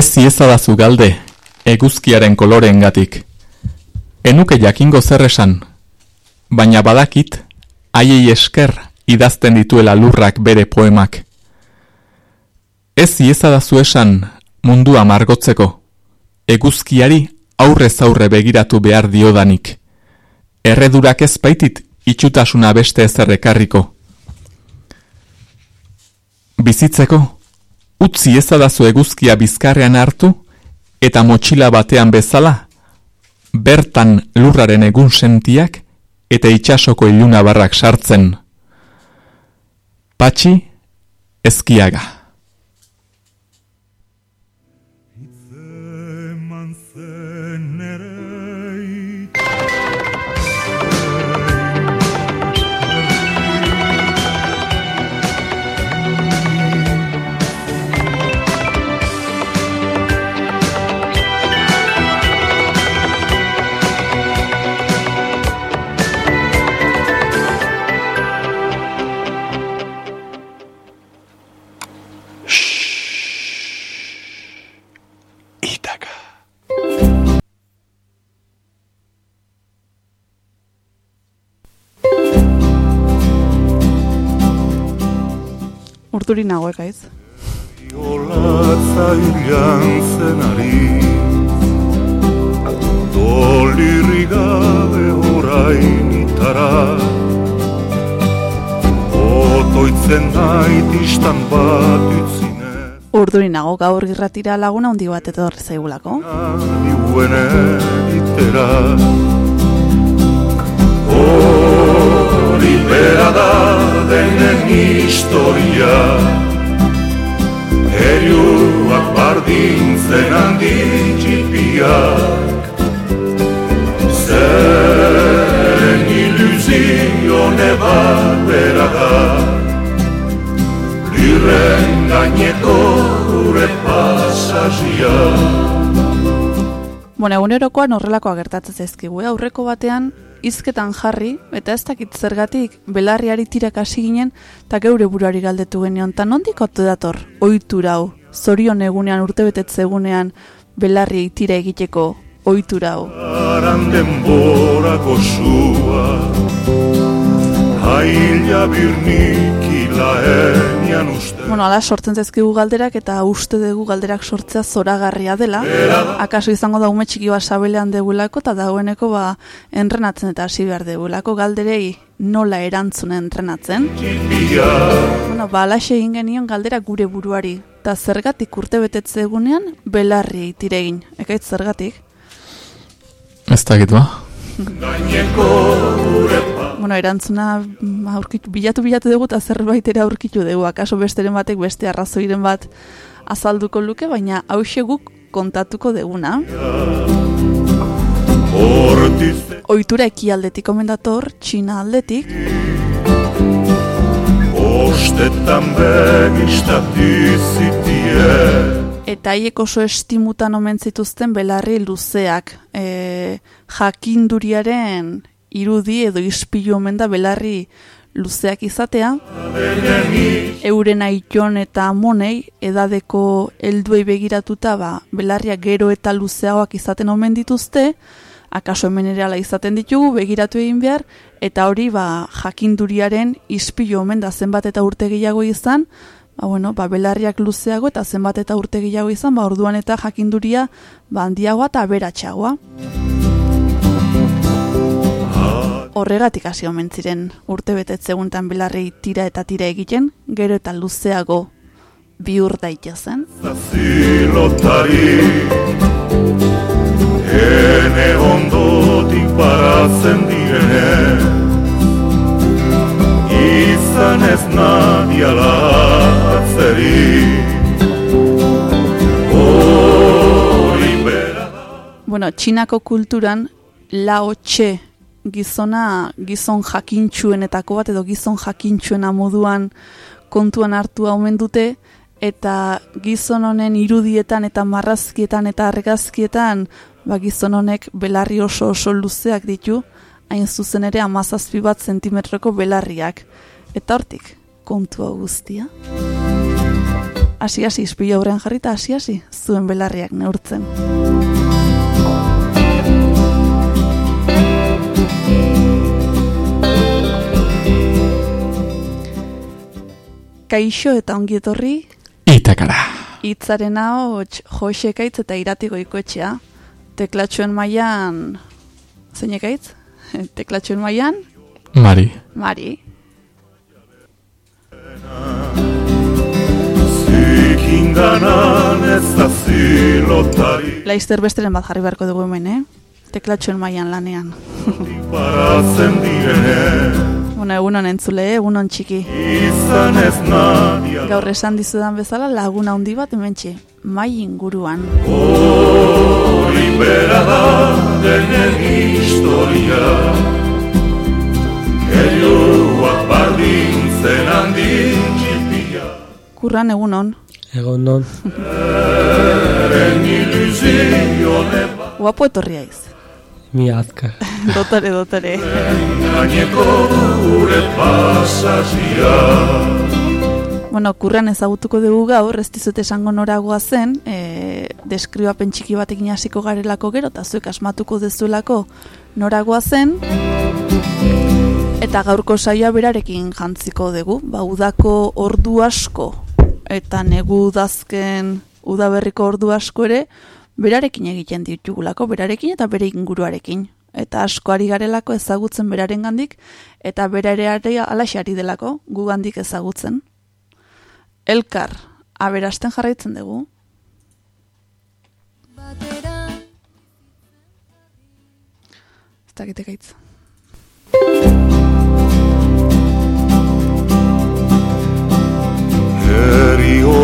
Ez ziezadazu galde, eguzkiaren koloreengatik. Enuke jakingo zer esan, baina badakit, haiei esker idazten dituela lurrak bere poemak. Ez ziezadazu esan mundua margotzeko, eguzkiari aurrez aurre begiratu behar diodanik. Erredurak ez baitit itxutasuna beste ezerrekarriko. Bizitzeko, utzi ezadazu eguzkia bizkarrean hartu, eta motxila batean bezala, bertan lurraren egun sentiak eta itxasoko iluna barrak sartzen. Patxi, ezkiaga. Urduri nagoek aiz. Olatza irian zenari Dolirri gabe orain itara Otoitzen nahi distan bat utzine Urduri nago gaur girratira laguna handi bat edo zaigulako. Diuen egitera Hori bera da denen historia. Eriuak bardintzen handi txipiak. Zen iluzio nebat bera da Lirren gaineko gure pasazia. Bueno, egunerokoan horrelakoa gertatzen zaizkigu, eh? aurreko batean hizketan jarri, eta ez dakit zergatik, belarriari tirak hasi ginen, eta geure buruari galdetu genion, eta nondik otu dator, oitura hau, zorion egunean, urte betetze egunean, belarri tira egiteko oitura hau. Aran denborako zua, haila birnik ilaenian uste. Bueno, ala sortzen zaizkigu galderak eta uste dugu galderak sortzea zoragarria dela. Akaso izango da ume txiki bat sabelean degulako eta dagoeneko ba entrenatzen eta hasi behar degulako galderei nola erantzun entrenatzen. Bueno, ba, alaxe egin genion galdera gure buruari. Eta zergatik urte betetze egunean, belarri tiregin. Ekaitz zergatik? Ez dakit ba. Bueno, erantzuna aurkitu, bilatu bilatu dugu eta zerbait ere aurkitu dugu. Akaso besteren batek beste arrazoiren bat azalduko luke, baina hause guk kontatuko deguna. Oitura ekialdetik omen dator, Txina aldetik, Ostetan begistatizitie eta haiek oso estimutan omen zituzten belarri luzeak. E, jakinduriaren irudi edo ispilu omen da belarri luzeak izatea. Euren aiton eta amonei edadeko helduei begiratuta ba, belarriak gero eta luzeagoak izaten omen dituzte, akaso hemen ere ala izaten ditugu, begiratu egin behar, eta hori ba, jakinduriaren ispilu omen da zenbat eta urte gehiago izan, ba, bueno, ba, belarriak luzeago eta zenbat eta urte gehiago izan, ba, orduan eta jakinduria ba, handiagoa eta aberatsagoa. Horregatik hasi omen ziren urte betetzeguntan belarri tira eta tira egiten, gero eta luzeago bihur daitezen. Zilotari Ene ondotik baratzen direne Izan ez nadiala atzeri Hori bera da Bueno, txinako kulturan lao txe gizona gizon jakintxuenetako bat edo gizon jakintxuena moduan kontuan hartu omen dute eta gizon honen irudietan eta marrazkietan eta argazkietan ba gizon honek belarri oso oso luzeak ditu hain zuzen ere amazazpi bat zentimetroko belarriak eta hortik kontua guztia hasi izpilo aurrean jarrita hasi zuen belarriak neurtzen. Kaixo eta ongi etorri Itakara. hitzaren hau Jose Ekaitz eta Irati Goikoetxea. Teklatxoen mailan zein ekaitz? Teklatxoen mailan Mari. Mari. Laizter besteren bat jarri beharko dugu hemen, eh? Teklatxoen mailan lanean. Direne Bueno, egunon entzule, eh? egunon txiki. Izan ez nadia Gaur esan dizudan bezala laguna handi bat hementxe, mai inguruan. Hori bera da denen historia bardin zen handik txipia Kurran Egon non, Eren ilusio neba guapo etorri aiz. mi azkar. Dotore, dotore. Gaineko gure pasazia Bueno, kurran ezagutuko dugu gaur, ez dizut esango noragoa zen, e, deskribapen txiki batekin hasiko garelako gero, eta zuek asmatuko dezuelako noragoa zen, eta gaurko saioa berarekin jantziko dugu, ba, udako ordu asko, eta negu udazken udaberriko ordu asko ere, berarekin egiten ditugulako, berarekin eta bere inguruarekin. Eta asko ari garelako ezagutzen beraren gandik, eta bera ere ari alaxari delako, gu gandik ezagutzen. Elkar, aberasten jarraitzen dugu. Ez dakite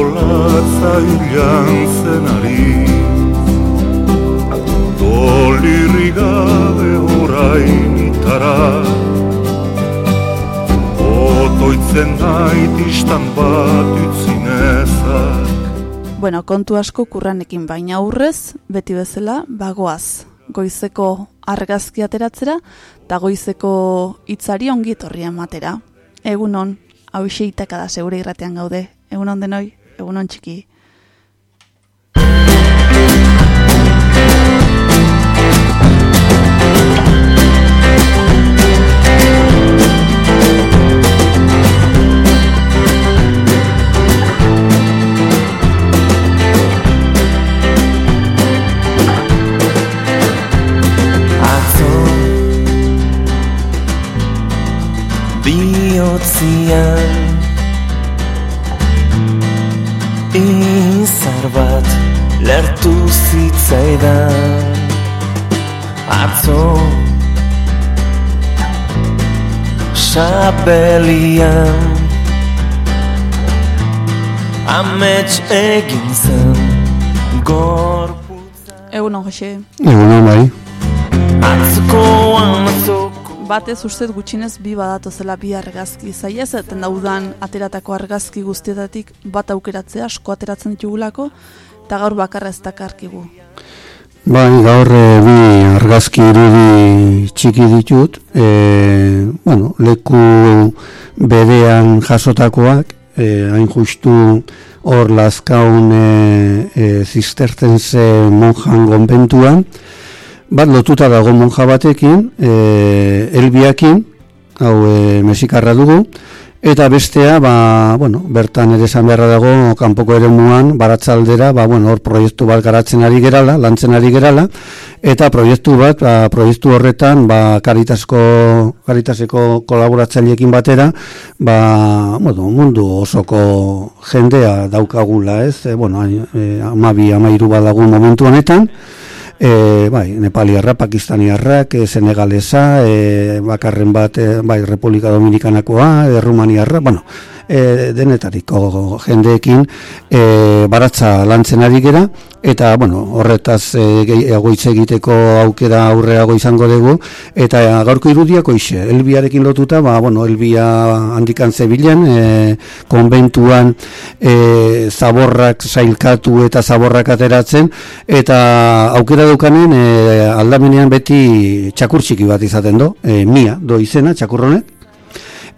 olatza hilan zenari Dolirri gabe orain itara Otoitzen nait istan bat utzinezak Bueno, kontu asko kurranekin baina aurrez, beti bezala, bagoaz. Goizeko argazki ateratzera, eta goizeko hitzari ongi etorri ematera. Egunon, hau itaka da segure irratean gaude. Egunon denoi, egunon txiki. Atzo bat Lertu zitzaidan Atzo Sabelian Amets egin zen Gorputza Egunon, Jose. Egunon bai. Atzokoan azoko Batez ustez gutxinez bi badatu zela bi argazki. Zaila ez eten daudan ateratako argazki guztietatik bat aukeratzea asko ateratzen ditugulako, eta gaur bakarra ez dakarkigu. Bai, gaur eh, bi argazki irudi txiki ditut. E, bueno, leku bedean jasotakoak, e, hain justu hor lazkaun e, e, zistertense monjan gonbentuan. Bat lotuta dago monja batekin, e, elbiakin, hau e, mesikarra dugu, Eta bestea, ba, bueno, bertan ere esan beharra dago, kanpoko ere muan, baratzaldera, ba, bueno, hor proiektu bat garatzen ari gerala, lantzen ari gerala, eta proiektu bat, ba, proiektu horretan, ba, karitasko, karitaseko kolaboratzaileekin batera, ba, bueno, mundu osoko jendea daukagula, ez, e, bueno, e, amabi, amairu badagun momentu honetan, E, bai, Nepaliarra, Pakistaniarrak, e, Senegalesa, e, bakarren bat, e, bai, Republika Dominikanakoa, e, Rumaniarra, bueno, e, denetariko jendeekin e, baratza lantzen ari gera, eta, bueno, horretaz e, gehiago hitz egiteko aukera aurreago izango dugu, eta gaurko irudiako ise, Elbiarekin lotuta, ba, bueno, Elbia handikan zebilen, e, konbentuan e, zaborrak sailkatu eta zaborrak ateratzen, eta aukera daukanen e, aldamenean beti txakur txiki bat izaten do, e, mia do izena txakurronek,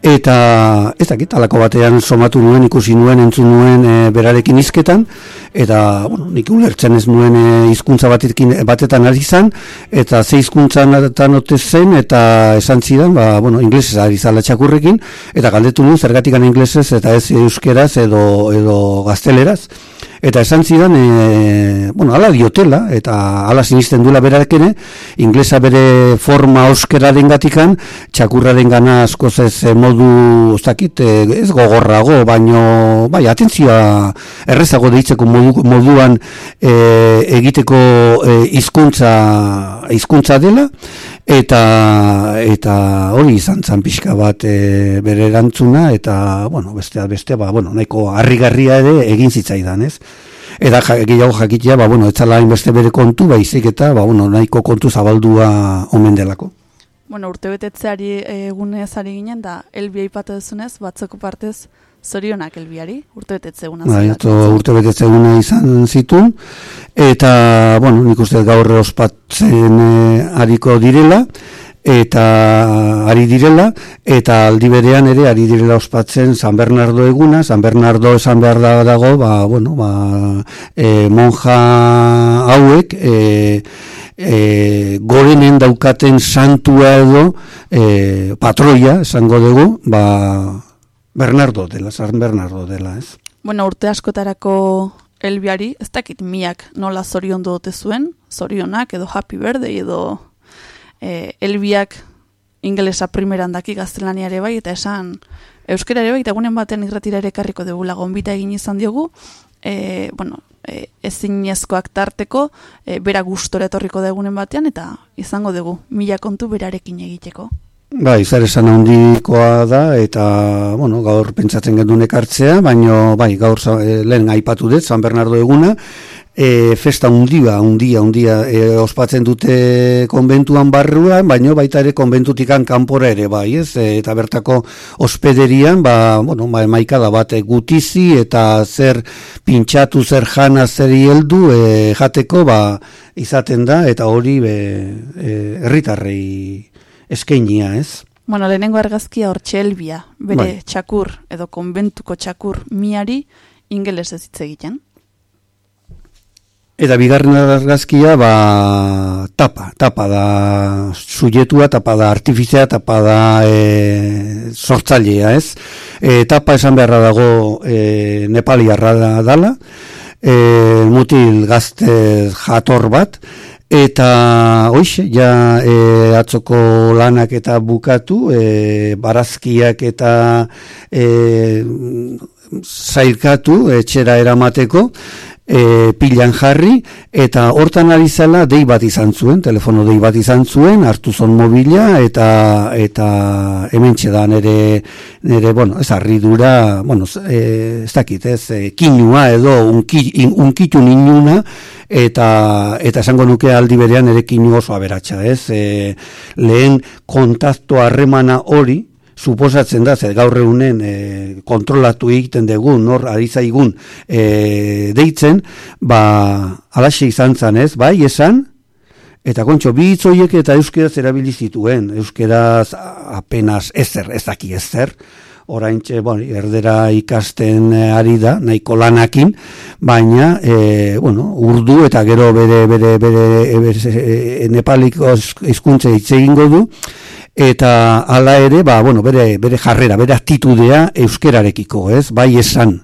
eta ez dakit, alako batean somatu nuen, ikusi nuen, entzun nuen e, berarekin izketan, eta, bueno, nik ulertzen ez nuen e, hizkuntza batekin, batetan ari zan, eta ze hizkuntzan ote zen, eta esan zidan, ba, bueno, inglesez ari zala txakurrekin, eta galdetu nuen, zergatik inglesez, eta ez euskeraz edo, edo gazteleraz, eta esan zidan, e, bueno, ala diotela, eta ala sinisten duela berakene, inglesa bere forma euskeraren gatikan, txakurraren gana asko ez e, modu, ustakit, e, ez gogorrago, baino, bai, atentzioa errezago deitzeko modu, moduan e, egiteko e, hizkuntza hizkuntza dela, eta eta hori izan zan pixka bat e, bere erantzuna, eta, bueno, bestea, bestea, ba, bueno, nahiko harrigarria ere egin zitzaidan, ez? Eta gehiago jakitea, ba, bueno, etzala beste bere kontu, baizik eta, ba, bueno, nahiko kontu zabaldua omen delako. Bueno, urte betetzeari egunez ari ginen, da, elbia ipatu duzunez, batzoko partez, zorionak elbiari, urte betetze eguna. Bai, urte betetze eguna izan zitun, eta, bueno, nik uste gaur ospatzen eh, ariko direla, eta ari direla eta aldi berean ere ari direla ospatzen San Bernardo eguna, San Bernardo esan behar da dago, ba, bueno, ba, e, monja hauek e, e, gorenen daukaten santua edo e, patroia esango dugu, ba, Bernardo dela, San Bernardo dela, ez? Bueno, urte askotarako elbiari, ez dakit miak nola zorion dute zuen, zorionak edo happy birthday edo e, elbiak ingelesa primeran daki gaztelaniare bai, eta esan euskera ere bai, eta egunen batean irretira ere karriko dugu lagonbita egin izan diogu, e, bueno, e, ezinezkoak tarteko, e, bera gustora etorriko da egunen batean, eta izango dugu, mila kontu berarekin egiteko. Bai, zer esan handikoa da, eta, bueno, gaur pentsatzen gendun ekartzea, baino, bai, gaur e, lehen aipatu dut, San Bernardo eguna, e, festa undia, undia, undia e, ospatzen dute konbentuan barruan, baino baita ere konbentutikan kanpora ere bai, ez? E, eta bertako ospederian, ba, bueno, ba, maikada bat gutizi eta zer pintxatu, zer jana, zer heldu e, jateko, ba, izaten da, eta hori be, e, erritarrei eskeinia, ez? Bueno, lehenengo argazkia hor txelbia, bere bai. txakur edo konbentuko txakur miari ingeles ez hitz egiten. Eta bigarren argazkia, ba, tapa, tapa da sujetua, tapa da artifizia, tapa da e, sortzailea, ez? E, tapa esan beharra dago e, Nepali arra dala, e, mutil gazte jator bat, eta hoxe, ja e, atzoko lanak eta bukatu, e, barazkiak eta e, zailkatu etxera eramateko, e, pilan jarri, eta hortan ari zela dei bat izan zuen, telefono dei bat izan zuen, hartu zon mobila, eta eta hemen da nere, nere, bueno, ez arridura, bueno, e, ez dakit, ez, e, kinua edo unki, in, unkitu ninuna, eta eta esango nuke aldi berean ere kinu oso aberatsa, ez, e, lehen kontaktu harremana hori, suposatzen da, zer gaur egunen e, kontrolatu egiten dugu, nor ari e, deitzen, ba, alaxe izan zan ez, bai, esan, eta kontxo, bi hitzoiek eta euskeraz erabili zituen, euskeraz apenas ezer, ez daki ezer, orain txe, bon, erdera ikasten ari da, nahiko lanakin, baina, e, bueno, urdu eta gero bere, bere, bere, bere, bere nepaliko izkuntze hitz egingo du, eta hala ere, ba, bueno, bere, bere jarrera, bere aktitudea euskerarekiko, ez? Bai esan,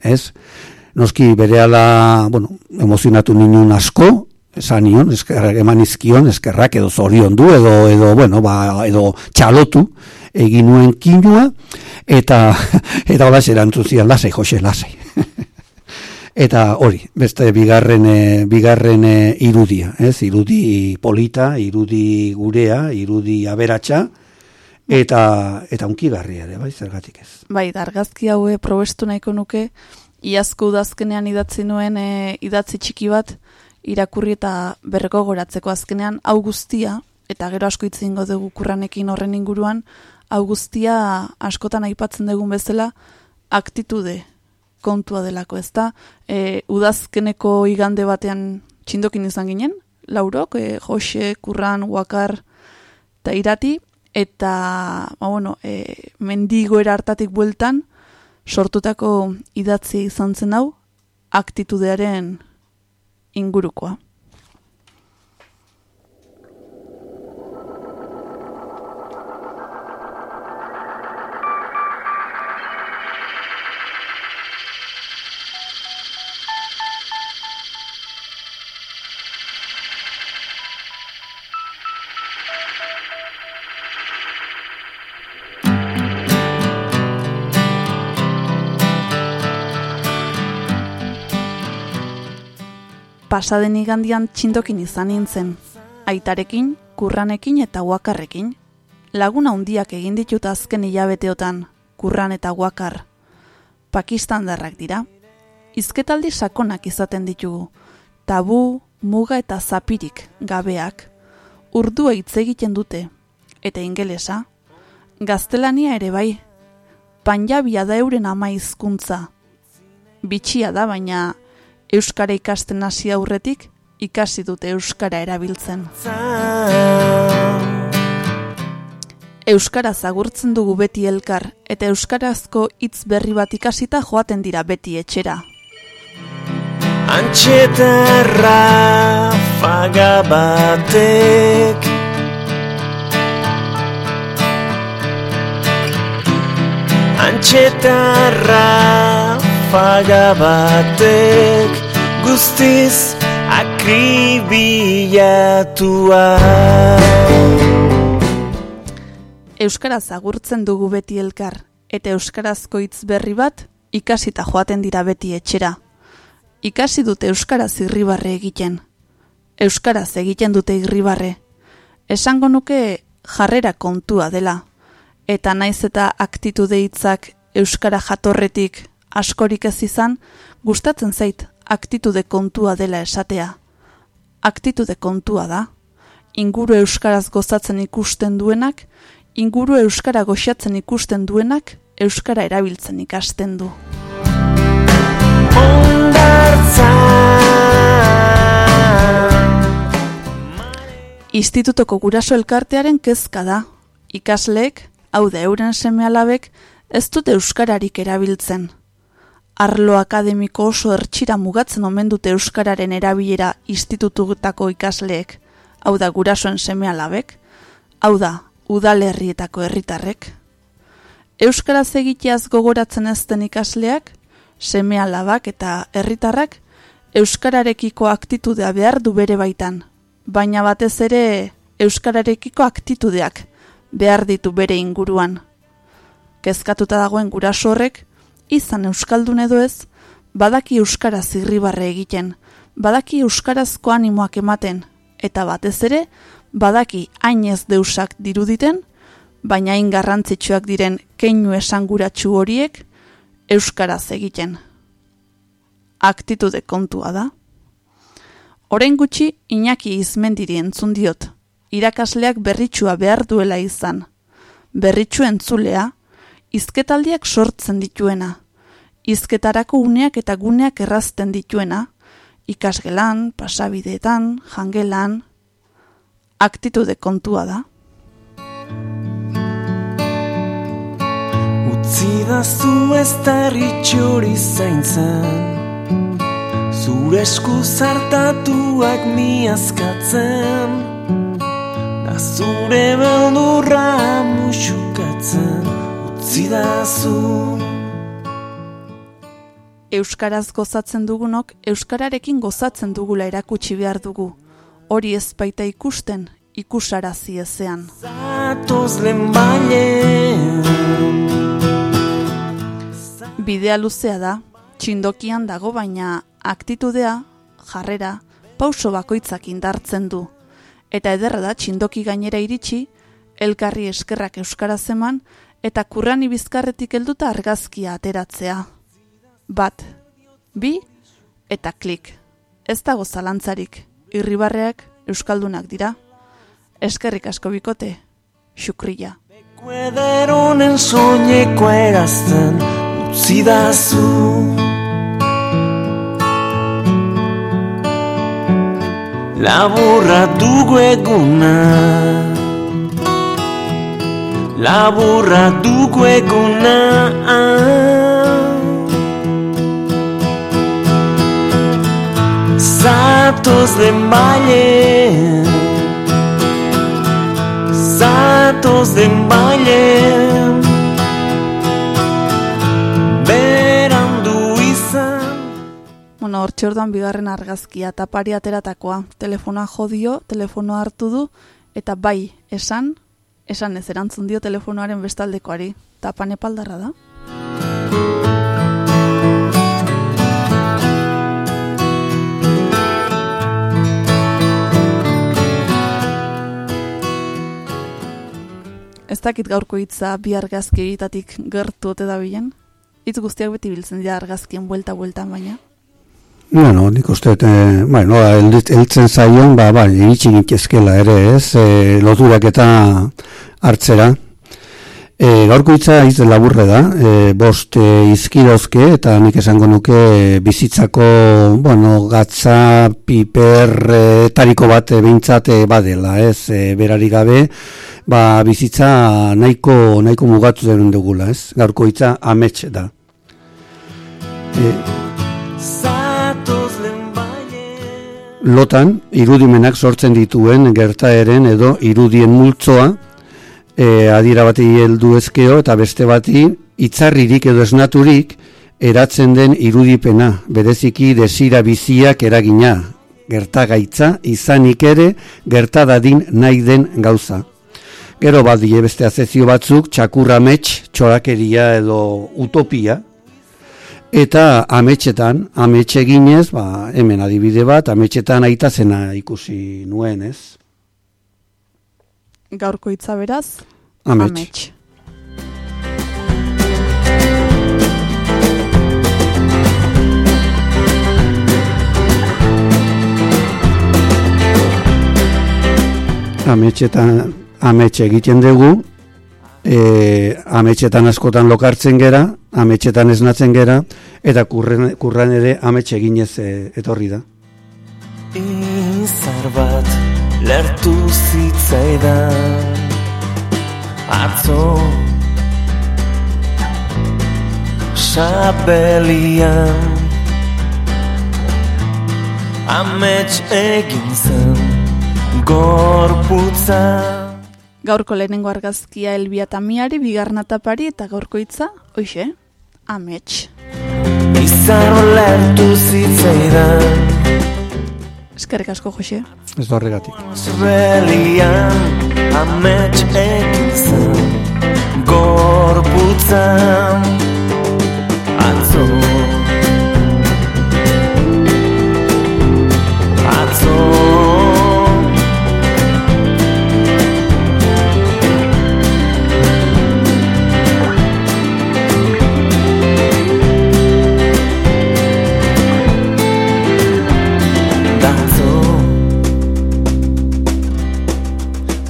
ez? Noski bere ala, bueno, emozionatu ninun asko, esan nion, eskerrak eman izkion, eskerrak edo zorion du, edo, edo, bueno, ba, edo txalotu, egin nuen kinua, eta, eta hola zerantzuzian, lasai, Jose, lasai. Eta hori, beste bigarren e, bigarren e, irudia, ez? Irudi polita, irudi gurea, irudi aberatsa eta eta unkigarria ere, bai, zergatik ez. Bai, argazki haue probestu nahiko nuke iazko udazkenean idatzi nuen e, idatzi txiki bat irakurri eta berreko goratzeko azkenean hau guztia eta gero asko itzingo dugu kurranekin horren inguruan hau guztia askotan aipatzen dugun bezala aktitude kontua delako, ez da? E, udazkeneko igande batean txindokin izan ginen, laurok, e, Jose, Kurran, Wakar, eta irati, eta ba, bueno, e, mendigoera hartatik bueltan sortutako idatzi izan zen hau aktitudearen ingurukoa. Pasaden igandian txindokin izan nintzen. Aitarekin, kurranekin eta guakarrekin. Laguna handiak egin ditut azken hilabeteotan, kurran eta guakar. Pakistan darrak dira. Izketaldi sakonak izaten ditugu. Tabu, muga eta zapirik gabeak. Urdua hitz egiten dute. Eta ingelesa. Gaztelania ere bai. Panjabia da euren ama hizkuntza. Bitxia da baina Euskara ikasten hasi aurretik, ikasi dute Euskara erabiltzen. Euskara zagurtzen dugu beti elkar, eta Euskarazko hitz berri bat ikasita joaten dira beti etxera. Antxetarra fagabatek Antxetarra fagabatek guztiz akribilatua Euskaraz agurtzen dugu beti elkar, eta Euskarazko hitz berri bat ikasita joaten dira beti etxera. Ikasi dute Euskaraz irribarre egiten. Euskaraz egiten dute irribarre. Esango nuke jarrera kontua dela, eta naiz eta aktitude hitzak Euskara jatorretik askorik ez izan, gustatzen zait aktitude kontua dela esatea. Aktitude kontua da. Inguru euskaraz gozatzen ikusten duenak, inguru euskara goxatzen ikusten duenak, euskara erabiltzen ikasten du. Institutoko guraso elkartearen kezka da. Ikasleek, hau da euren seme alabek, ez dute euskararik erabiltzen arlo akademiko oso ertxira mugatzen omen dute euskararen erabilera institututako ikasleek, hau da gurasoen seme alabek, hau da udalerrietako herritarrek. Euskaraz egiteaz gogoratzen ezten ikasleak, seme alabak eta herritarrak euskararekiko aktitudea behar du bere baitan, baina batez ere euskararekiko aktitudeak behar ditu bere inguruan. Kezkatuta dagoen guraso horrek, izan euskaldun edo ez, badaki euskara zirribarre egiten, badaki euskarazko animoak ematen, eta batez ere, badaki hainez deusak diruditen, baina hain garrantzitsuak diren keinu esanguratsu horiek euskaraz egiten. Aktitude kontua da. Horen gutxi, Iñaki izmendiri entzun diot, irakasleak berritsua behar duela izan. Berritsu entzulea, izketaldiak sortzen dituena, izketarako uneak eta guneak errazten dituena, ikasgelan, pasabideetan, jangelan, aktitude kontua da. Utsi da zu ez tarritxori zaintzen, zure esku zartatuak miazkatzen, da zure beldurra musukatzen, utzidazu Euskaraz gozatzen dugunok, Euskararekin gozatzen dugula erakutsi behar dugu. Hori ez baita ikusten, ikusarazi ezean. Zatoz lehen Bidea luzea da, txindokian dago baina aktitudea, jarrera, pauso bakoitzak indartzen du. Eta ederra da txindoki gainera iritsi, elkarri eskerrak Euskaraz eman, eta kurrani bizkarretik helduta argazkia ateratzea. Bat, bi, eta klik. Ez dago zalantzarik, irribarreak euskaldunak dira. Eskerrik asko bikote, xukrilla. Kuederonen soñeko erazten utzi zu Laburra dugu eguna laburra dugu eguna Zatoz den baile Zatoz den baile Berandu izan. Bueno, hor txordan bigarren argazkia, tapari ateratakoa. Telefonoa jodio, telefonoa hartu du, eta bai, esan, esan ez erantzun dio telefonoaren bestaldekoari. Tapan epaldarra da. Ez dakit gaurko hitza bi argazki egitatik gertu ote da bilen. Hitz guztiak beti biltzen dira argazkien buelta-buelta baina. Bueno, nik uste, e, bueno, eltzen zaion, ba, ba, iritsi gintezkela ere, ez, e, loturak eta hartzera. E, gaurko hitza hitz laburre da, e, bost e, izkirozke, eta nik esango nuke bizitzako, bueno, gatza, piper, e, tariko bat e, behintzat e, badela, ez, e, berari gabe, ba, bizitza nahiko, nahiko mugatu den dugula, ez, gaurko hitza amets da. E, lotan irudimenak sortzen dituen gertaeren edo irudien multzoa e, adira bati heldu ezkeo eta beste bati itzarririk edo esnaturik eratzen den irudipena, bereziki desira biziak eragina, gertagaitza izanik ere gertadadin nahi den gauza. Gero badie beste azezio batzuk, txakurra mets, txorakeria edo utopia, Eta ametxetan, ametxe ginez, ba, hemen adibide bat, ametxetan aita zena ikusi nuen, ez? Gaurko hitza beraz, Amets. amets. Ametxetan, ametxe egiten dugu, e, ametxetan askotan lokartzen gera, ametxetan esnatzen gera, eta kurren, kurran ere ametxe eginez e, etorri da. Izar bat lertu zitzaidan Atzo Sabelian Amets egin zen Gorputza Gaurko lehenengo argazkia Elbia Tamiari, bigarna tapari eta gaurko hitza, hoxe, amets. Izar lertu zitzaidan Eskerrik asko, Jose. Ez da horregatik. Sabelian Amets egin zen Gorputza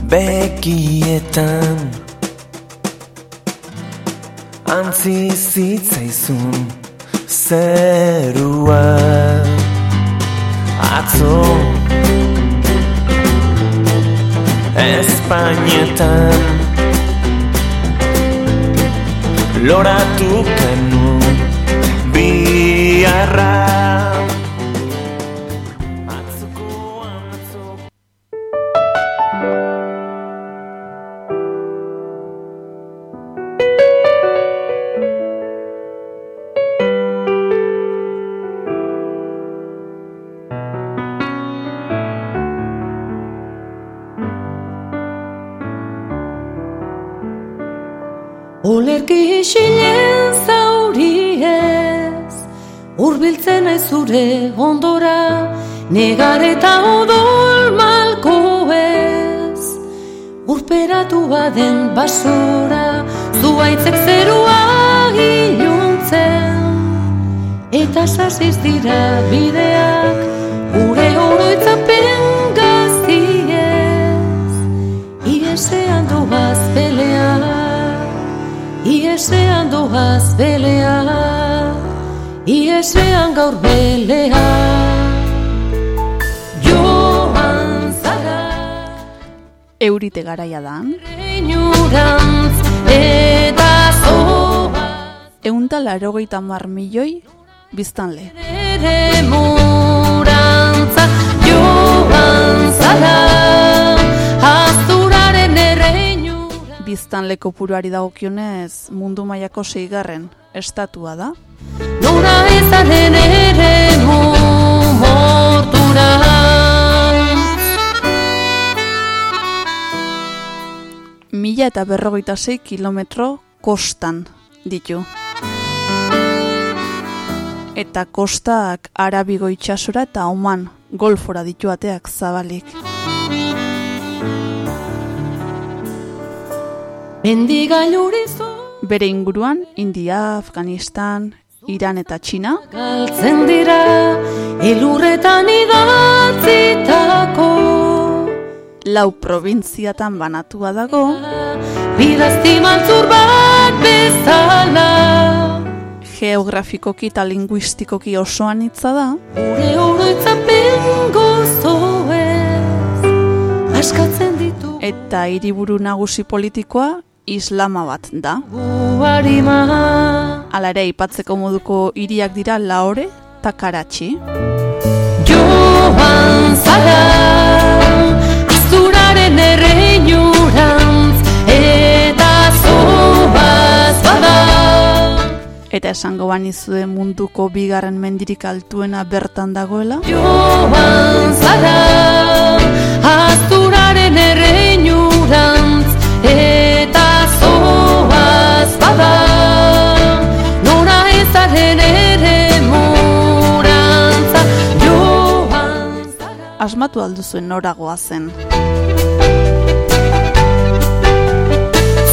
Begietan. Antzi zitzaizun Zerua. Atzo. Espainetan. Loratu kenu Biarra Urbiltzen naiz zure ondora Negar eta odol malko ez Urperatu baden basora Zuaitzek zerua iluntzen Eta sasiz dira bideak Gure oroitzapen gaztiez Iesean doaz pelea Iesean doaz belea Iesean gaur belea Joan zara Eurite garaia dan. Inurantz eta zoa Eunta larogeita mar milioi biztanle. ere murantza joan zala Azturaren erreinura Biztanle kopuruari dagokionez mundu mailako seigarren estatua da. Mila eta berrogeita sei kilometro kostan ditu. Eta kostak Arabigo itxasora eta Oman golfora ditu ateak zabalik. Mendigailurizu Bere inguruan, India, Afganistan, Iran eta Txina, galtzen dira Elurretan idatzitako. Lau probintziatan banatua dago, Bidazti maltzur bat bezala. Geografikoki eta linguistikoki osoan hitza da, Gure oroitzapen gozoez Askatzen ditu. Eta hiriburu nagusi politikoa Islama bat da. Hala ere, ipatzeko moduko hiriak dira Lahore eta Karachi. Joan zara Azturaren erreinurantz Eta zoaz bada Eta esango banizue munduko bigarren mendirik altuena bertan dagoela. Joan zara Azturaren erreinurantz bada Nora ezaren ere murantza Joan zara Asmatu alduzuen noragoa zen.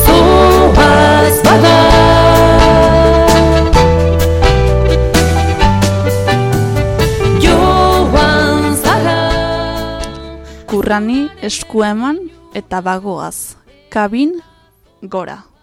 Zoaz bada Joan zara Kurrani esku eman eta bagoaz. Kabin gora.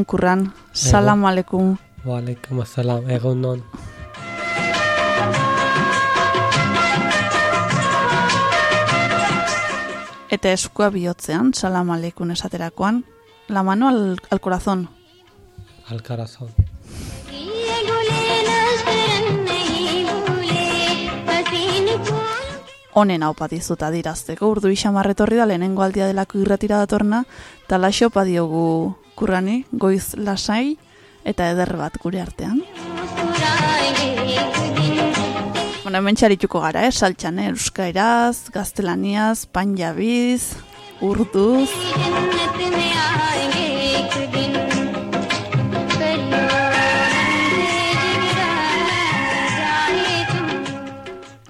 egunon kurran. Salam alekum. Wa alekum asalam. Egunon. Eta eskua bihotzean, salam alekun esaterakoan. La mano al, al corazón. Al corazón. Honen hau padizuta dirazteko urdu isamarretorri da lehenengo aldia delako irratira datorna, talaxo padiogu eskurrani, goiz lasai eta eder bat gure artean. Bueno, hemen txarituko gara, eh? saltxan, eh? euskairaz, gaztelaniaz, panjabiz, urduz.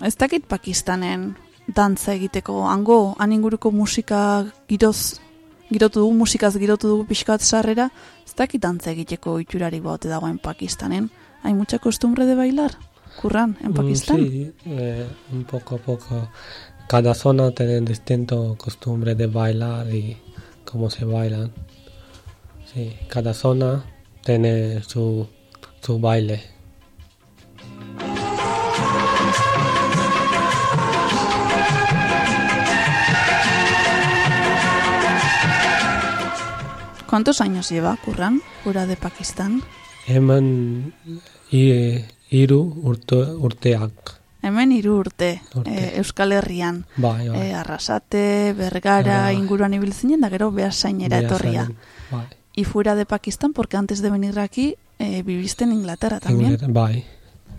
Ez dakit Pakistanen dantza egiteko hango, han inguruko musika giroz girotu dugu, musikaz girotu dugu pixka bat sarrera, ez dakit dantza egiteko itxurari baute dagoen Pakistanen. Hay mucha costumbre de bailar, kurran, en Mm, Pakistan. Sí, eh, un poco a poco. Cada zona tiene distinto costumbre de bailar y cómo se bailan. Sí, cada zona tiene su, su baile. ¿Cuántos años lleva Curran fuera de Pakistán? Hemen hiru urte, urteak. Hemen hiru urte, Urte. eh, Euskal Herrian. Bai, bai. Eh, Arrasate, Bergara, Bai. inguruan ibiltzinen, da gero behasainera etorria. Bai. Y fuera de Pakistán, porque antes de venir aquí eh, viviste en Inglaterra también. Inglaterra, Bai.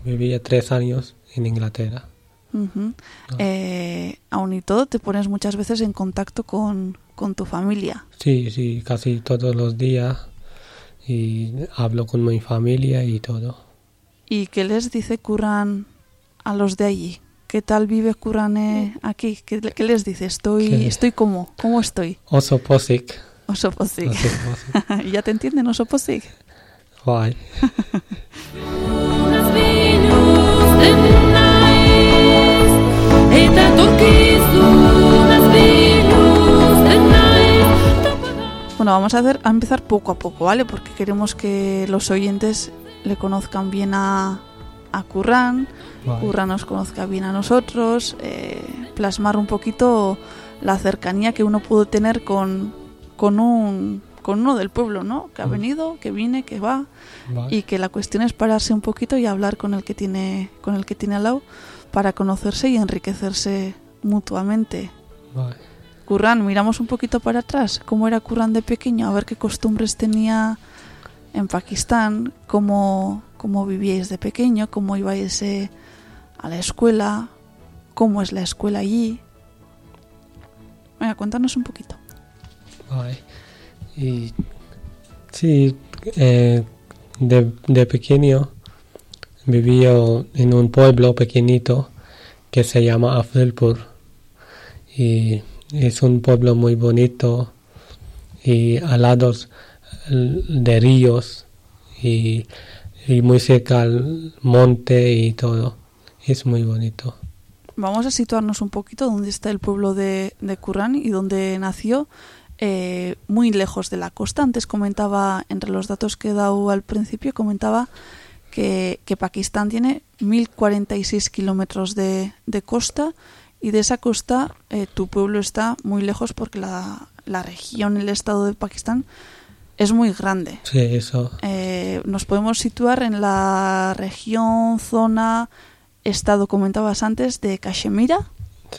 Vivía tres años en Inglaterra. Ujú. Ah. Eh, aún y todo, te pones muchas veces en contacto con, con tu familia. Sí, sí, casi todos los días. Y hablo con mi familia y todo. ¿Y qué les dice Curran a los de allí? ¿Qué tal vive Curran eh, aquí? ¿Qué, qué les dice? Estoy, ¿Qué? estoy como, ¿cómo estoy? Oso posik. Osopozik. Oso posik. ¿Ya te entienden, Osopozik? Bai. Unas Bueno, vamos a, hacer, a empezar poco a poco, ¿vale? Porque queremos que los oyentes le conozcan bien a, a Curran, Bai. Curran nos conozca bien a nosotros, eh, plasmar un poquito la cercanía que uno pudo tener con, con, un, con uno del pueblo, ¿no? Que ha Mm. venido, que viene, que va, y que la cuestión es pararse un poquito y hablar con el que tiene, con el que tiene al lado para conocerse y enriquecerse mutuamente. Bai. Curran, miramos un poquito para atrás, cómo era Curran de pequeño, a ver qué costumbres tenía en Pakistán, cómo, cómo vivíais de pequeño, cómo ibais eh, a la escuela, cómo es la escuela allí. Venga, cuéntanos un poquito. Sí, eh, de, de pequeño vivía en un pueblo pequeñito que se llama Afzalpur. Y es un pueblo muy bonito y al lado de ríos y, y muy cerca al monte y todo. Es muy bonito. Vamos a situarnos un poquito dónde está el pueblo de, de Curran y dónde nació, eh, muy lejos de la costa. Antes comentaba, entre los datos que he dado al principio, comentaba que, que Pakistán tiene 1046 kilómetros de, de costa y de esa costa eh, tu pueblo está muy lejos porque la, la región, el estado de Pakistán es muy grande. Sí, eso. Eh, nos podemos situar en la región, zona, estado, comentabas antes, de Cachemira,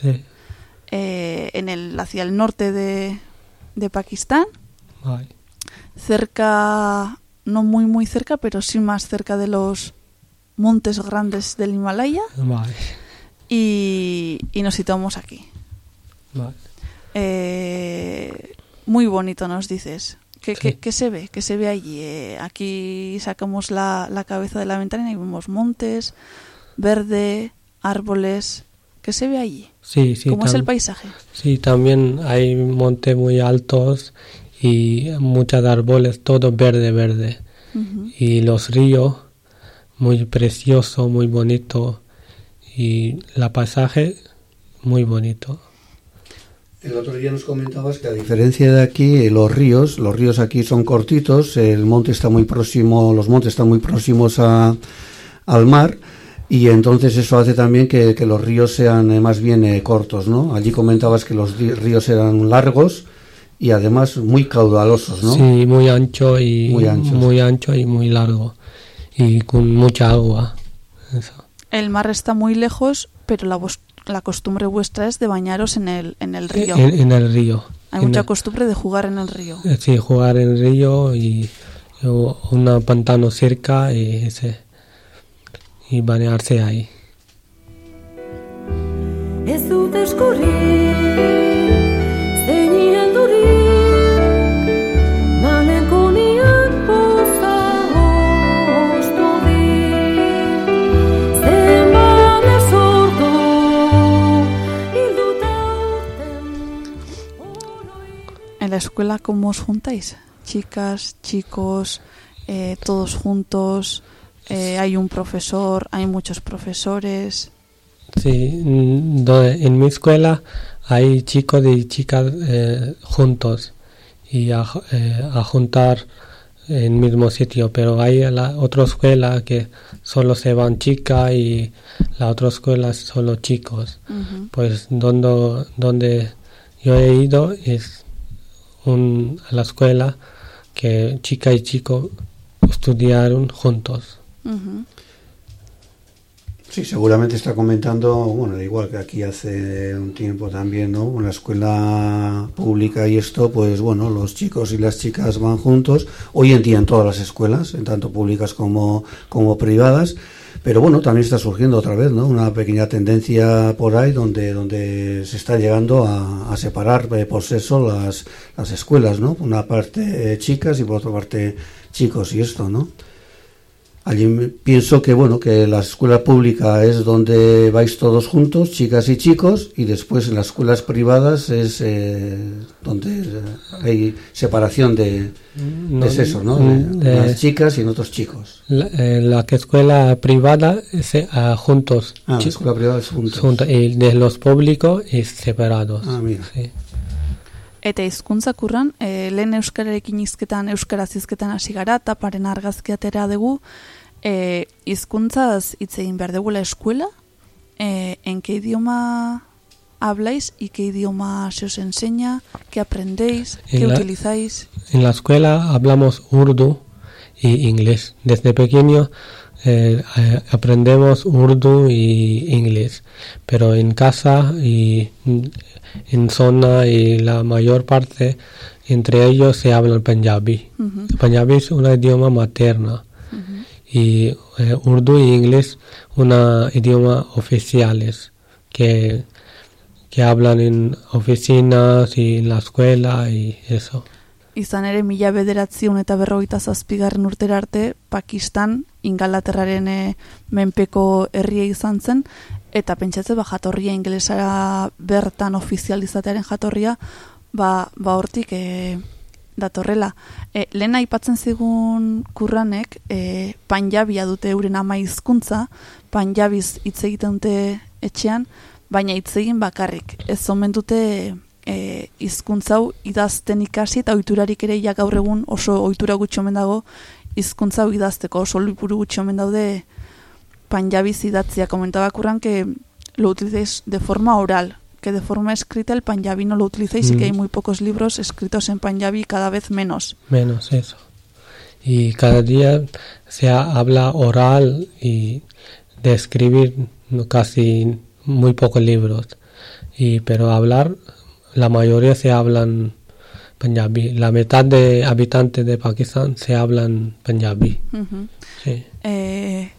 Sí. eh, en el, hacia el norte de, de Pakistán, Bai. cerca, no muy muy cerca, pero sí más cerca de los montes grandes del Himalaya, Bai. Y, y nos situamos aquí. Eh, muy bonito, nos dices. ¿Qué, Sí. qué- qué se ve? ¿Qué se ve allí? Eh, aquí sacamos la, la cabeza de la ventana y vemos montes, verde, árboles. ¿Qué se ve allí? Sí, sí. ¿Cómo es el paisaje? Sí, también hay montes muy altos y muchos árboles, todo verde, verde. Y los ríos, muy precioso, muy bonito. Y la paisaje, muy bonito. El otro día nos comentabas que a diferencia de aquí, eh, los ríos, los ríos aquí son cortitos, el monte está muy próximo, los montes están muy próximos a- al mar y entonces eso hace también que, que los ríos sean eh, más bien eh, cortos, ¿no? Allí comentabas que los ríos eran largos y además muy caudalosos, ¿no? Sí, muy ancho y Muy anchos. muy ancho y muy largo. Y con mucha agua. Eso. El mar está muy lejos, pero la, vos- la costumbre vuestra es de bañaros en el, en el río. En, en el río. Hay En mucha el- costumbre de jugar en el río. Eh, Sí, jugar en el río y, y una pantano cerca y ese y bañarse ahí. Eskurik, la escuela, ¿cómo os juntáis? Chicas, chicos, eh, todos juntos. eh, hay un profesor, hay muchos profesores. Sí, mm, en mi escuela hay chicos y chicas eh, juntos y a, ju- a juntar en el mismo sitio, pero hay la otra escuela que solo se van chicas y la otra escuela solo chicos. Pues donde, donde yo he ido es un, a la escuela que chica y chico estudiaron juntos. Sí, seguramente está comentando, bueno, igual que aquí hace un tiempo también, ¿no? Una escuela pública y esto, pues bueno, los chicos y las chicas van juntos, hoy en día en todas las escuelas, en tanto públicas como, como privadas, pero bueno, también está surgiendo otra vez, ¿no? Una pequeña tendencia por ahí donde, donde se está llegando a, separar eh, por sexo las, las escuelas, ¿no? Una parte eh, chicas y por otra parte chicos y esto, ¿no? Allí pienso que bueno que la escuela pública es donde vais todos juntos, chicas y chicos, y después en las escuelas privadas es eh, donde eh, hay separación de, No, de sexo, ¿no? mm, De, de- las chicas y en otros chicos. La, eh, la que escuela privada se, ah, juntos. Ah, la escuela privada es juntos. juntos, y de los públicos es separados. Ah, mira. Sí. Eta hizkuntzak urran, e, lehen euskararekin hizketan, euskaraz hizketan hasi gara, eta paren argazki atera dugu, e, hizkuntzaz hitz egin behar dugula eskuela, e, en qué idioma habláis y qué idioma se os enseña, qué aprendéis, qué En la- utilizáis. En la escuela hablamos urdu y inglés. Desde pequeño eh, eh, aprendemos urdu y inglés, pero en casa y en zona y la mayor parte entre ellos se habla el punjabi. El punjabi es un idioma materna ujú. y eh, urdu y inglés una idioma oficiales que que hablan en oficinas y en la escuela y eso. Izan ere, mila bederatziun eta berrogeita zazpigarren urtera arte, Pakistan, Ingalaterraren eh, menpeko herria izan zen, eta pentsatze, ba, jatorria ingelesara bertan ofizializatearen jatorria, ba, ba hortik e, datorrela. E, lehen aipatzen zigun kurranek, e, panjabia dute euren ama hizkuntza, panjabiz hitz egiten dute etxean, baina hitz egin bakarrik. Ez omen dute e, hizkuntza hau idazten ikasi eta ohiturarik ere ja gaur egun oso ohitura gutxi omen dago hizkuntza hau idazteko oso liburu gutxi omen daude panjabiz idatzia comentaba Curran que lo utilicéis de forma oral que de forma escrita el panjabi no lo utilicéis y Mm. que hay muy pocos libros escritos en panjabi cada vez menos menos eso. Y cada día se ha- habla oral y de escribir casi muy pocos libros. Y, pero hablar, la mayoría se hablan punjabi. La mitad de habitantes de Pakistán se hablan punjabi. Mhm. Sí. e,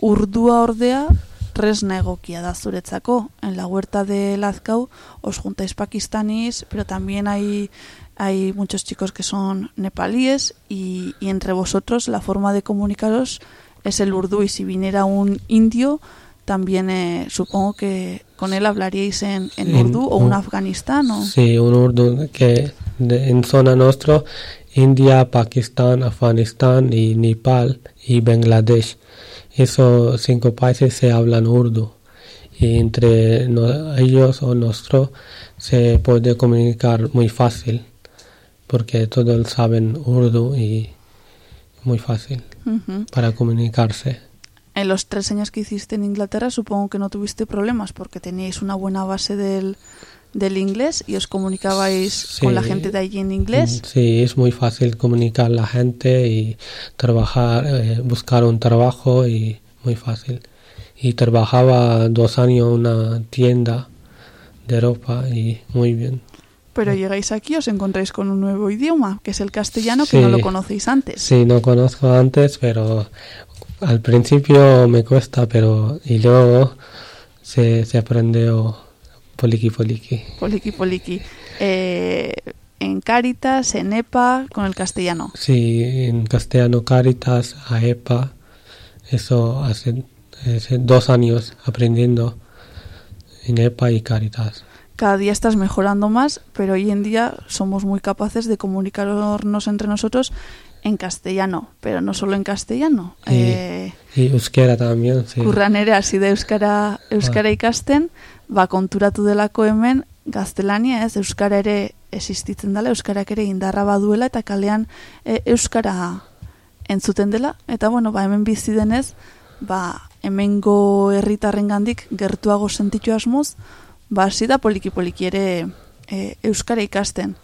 urdua ordea resna egokia da zuretzako. En la huerta de Lazcao os juntáis pakistaníes, pero también hay, hay muchos chicos que son nepalíes y, y entre vosotros la forma de comunicaros es el urdu y si viniera un indio también eh, supongo que con él hablaríais en, urdu o un un- afganistán o... Sí, un urdu que de- en zona nuestra, India, Pakistán, Afganistán y Nepal y Bangladesh. Esos cinco países se hablan urdu. Y entre no- ellos o nosotros se puede comunicar muy fácil, porque todos saben urdu y muy fácil para comunicarse. En los tres años que hiciste en Inglaterra supongo que no tuviste problemas porque teníais una buena base del, del inglés y os comunicabais Sí. con la gente de allí en inglés. Sí, es muy fácil comunicar a la gente y trabajar, eh, buscar un trabajo y muy fácil. Y trabajaba dos años en una tienda de ropa y muy bien. Pero llegáis aquí y os encontráis con un nuevo idioma, que es el castellano, que no lo conocéis antes. Sí, no conozco antes, pero al principio me cuesta, pero y luego se, se aprendió poliki poliki. Poliki, poliki. Eh, en Cáritas, en EPA, con el castellano. Sí, en castellano Caritas, AEPA, eso hace, hace dos años aprendiendo en EPA y Caritas. Cada día estás mejorando más, pero hoy en día somos muy capaces de comunicarnos entre nosotros en castellano, pero no solo en castellano. Sí. Eh, Y euskera también, sí. Kurran ere hasi da euskara euskara ikasten, ba konturatu delako hemen gaztelania, ez euskara ere existitzen dela, euskarak ere indarra baduela eta kalean e, euskara entzuten dela eta bueno, ba hemen bizi denez, ba hemengo herritarrengandik gertuago sentitu asmoz, ba hasi da poliki poliki ere e, euskara ikasten.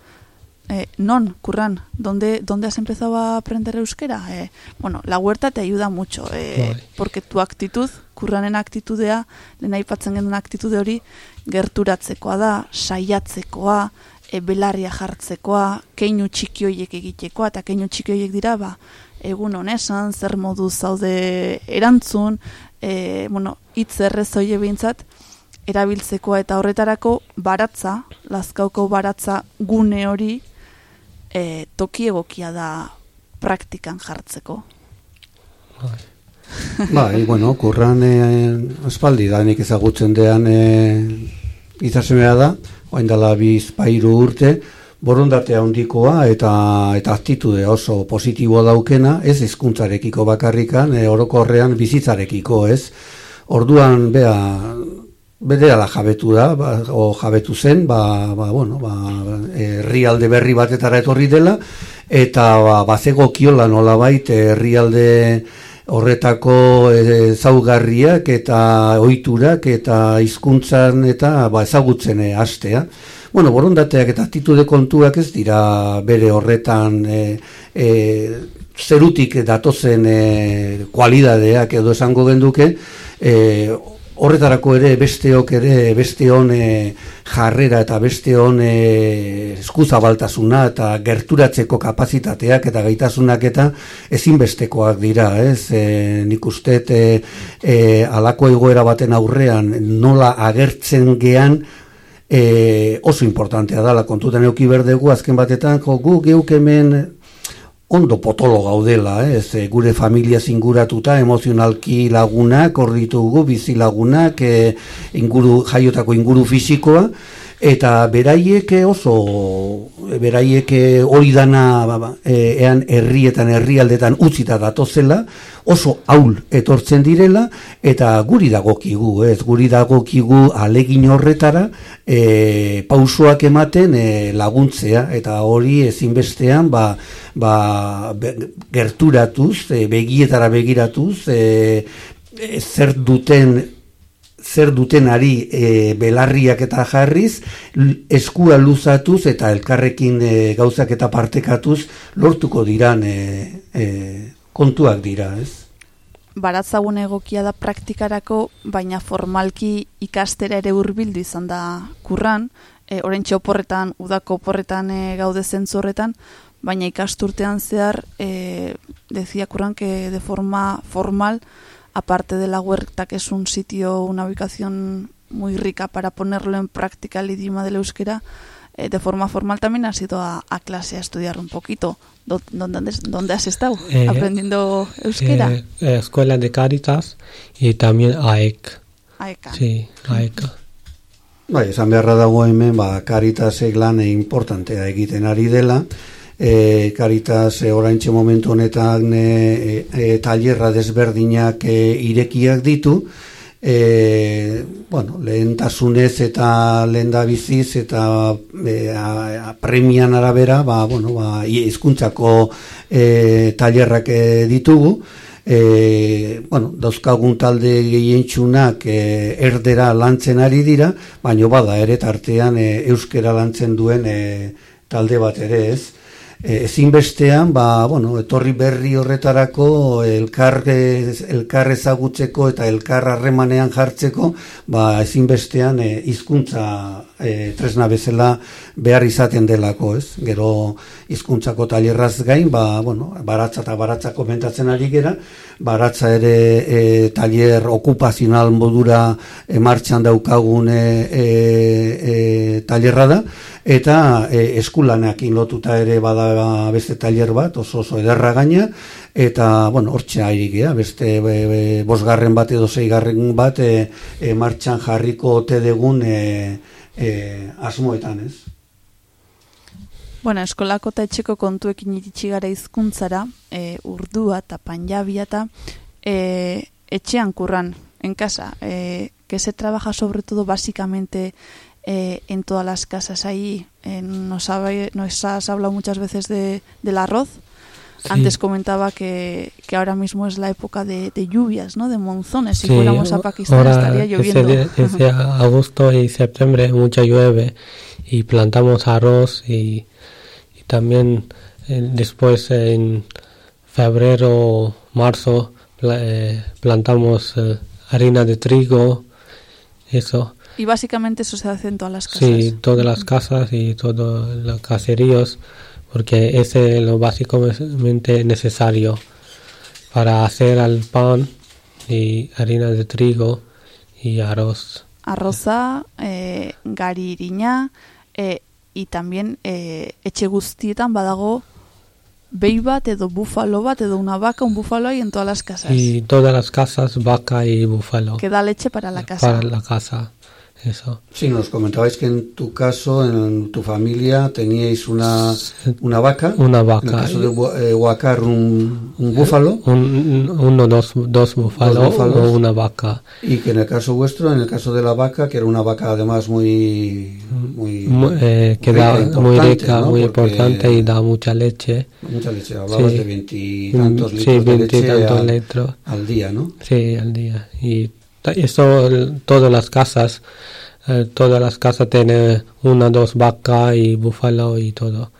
Eh, non, curran, ¿dónde, ¿dónde has empezado a aprender euskera? Eh, bueno, la huerta te ayuda mucho, eh, Bai. porque tu actitud, kurranen aktitudea, lehen aipatzen genuen aktitude hori, gerturatzekoa da, saiatzekoa, e, belarria jartzekoa, keinu txiki hoiek egitekoa, eta keinu txiki hoiek dira, ba, egun honesan, zer modu zaude erantzun, e, bueno, hitz errez hoie behintzat, erabiltzekoa eta horretarako baratza, lazkauko baratza gune hori e, toki egokia da praktikan jartzeko. Bai, bueno, kurran e, aspaldi da nik ezagutzen dean e, izasemea da, oain dela biz pairu urte, borondate handikoa eta eta aktitude oso positiboa daukena, ez hizkuntzarekiko bakarrikan, e, orokorrean bizitzarekiko, ez? Orduan, bea, berehala jabetu da, ba, o jabetu zen, ba, ba, bueno, ba, herrialde berri batetara etorri dela, eta ba, bazego kiola nolabait herrialde horretako eh, ezaugarriak eta ohiturak eta hizkuntzan eta ba, ezagutzen eh, hastea. Bueno, borondateak eta aktitude kontuak ez dira bere horretan e, e, zerutik datozen e, kualidadeak edo esango genduke, e, horretarako ere besteok ere besteon e, jarrera eta besteon e, eskuzabaltasuna eta gerturatzeko kapazitateak eta gaitasunak eta ezinbestekoak dira, ez? E, nik uste e, e, alako egoera baten aurrean nola agertzen gean e, oso importantea dala kontutan euki berdegu azken batetan jo, gu geuk hemen ondo potolo gaudela, ez, e, gure familia zinguratuta, emozionalki lagunak, hor ditugu bizi lagunak, e, inguru, jaiotako inguru fisikoa, eta beraiek oso, beraiek hori dana ba, ba, e, ean herrietan, herrialdetan utzita datozela, oso haul etortzen direla, eta guri dagokigu, ez, guri dagokigu alegin horretara, e, pausoak ematen e, laguntzea, eta hori ezinbestean, ba, ba, gerturatuz, e, begietara begiratuz, e, zer duten zer dutenari e, belarriak eta jarriz, eskua luzatuz eta elkarrekin e, gauzak eta partekatuz lortuko diran e, e, kontuak dira, ez? baratzagun egokia da praktikarako, baina formalki ikastera ere hurbildu izan da kurran, e, orentxe oporretan, udako oporretan e, gaude zentzu horretan, baina ikasturtean zehar, e, decía kurran que de forma formal, aparte de la huerta, que es un sitio, una ubicación muy rica para ponerlo en práctica el idioma del euskera, eh, de forma formal también has ido a, a clase a estudiar un poquito. ¿Dó- ¿Dónde, dónde has estado? Eh, ¿Aprendiendo euskera? Eh, eh, escuela de Caritas y también AEC. Aeka. Sí, AEC. Bai, esan beharra dago hemen, ba, Caritasek lan importantea egiten ari dela, e, Caritas e, oraintxe momentu honetan e, e, tailerra desberdinak e, irekiak ditu, e, bueno, lehentasunez eta lehen biziz eta e, a, a, premian arabera, ba, bueno, ba, i- hizkuntzako e, tailerrak e, ditugu, e, bueno, dauzkagun talde gehientsunak e, erdera lantzen ari dira, baino bada ere tartean e, euskera lantzen duen e, talde bat ere ez. E, ezinbestean, ba, bueno, etorri berri horretarako elkar, elkar ezagutzeko eta elkar harremanean jartzeko, ba, ezinbestean e, hizkuntza e, tresna bezala behar izaten delako, ez? Gero hizkuntzako tailerraz gain, ba, bueno, baratza eta baratza komentatzen ari gera, baratza ere e, tailer okupazional modura e, martxan daukagun e, e, e, tailerra da, eta e, eskulanekin lotuta ere bada beste tailer bat, oso oso ederra gaina, eta, bueno, hortxe ari beste e, e, bosgarren bat edo zeigarren bat e, e, martxan jarriko ote degun e, e, asmoetan, ez? Bueno, eskolako eta etxeko kontuekin iritsi gara hizkuntzara, e, urdua eta panjabia eta e, etxean kurran, en casa, e, que se trabaja sobre todo básicamente eh, en todas las casas ahí. Eh, nos, habe- nos has hablado muchas veces de, del arroz. Sí. Antes comentaba que, que ahora mismo es la época de, de lluvias, ¿no? De monzones. Si Sí, fuéramos a Pakistán ahora estaría lloviendo. ese agosto y septiembre mucha llueve y plantamos arroz y, y también eh, después en febrero, marzo eh, plantamos eh, harina de trigo, eso. Y básicamente eso se hace en todas las casas. Sí, todas las casas y todos los caseríos, porque ese es lo básicamente necesario para hacer el pan y harina de trigo y arroz. Arroza, eh, gari irina, eh, y también eh, etxe guztietan badago behi bat edo bufalo bat edo una vaca, un búfalo hay en todas las casas. Y todas las casas, vaca y búfalo. Que da leche para la casa. Para la casa, eso. Sí, nos comentabais que en tu caso, en tu familia, teníais una, una vaca. Una En el vaca. caso de eh, Huacar, un, un búfalo. Un, uno, dos, dos búfalos o una vaca. Y que en el caso vuestro, en el caso de la vaca, que era una vaca además muy... muy Mu- eh, que rica, da muy importante, rica, ¿no? muy importante y da mucha leche. Mucha leche. Hablabas Sí. de veintitantos litros sí, veintitantos al, litros. al día, ¿no? Sí, al día. Y eso, todas las casas, eh, todas las casas tienen una, dos vacas y búfalo y todo.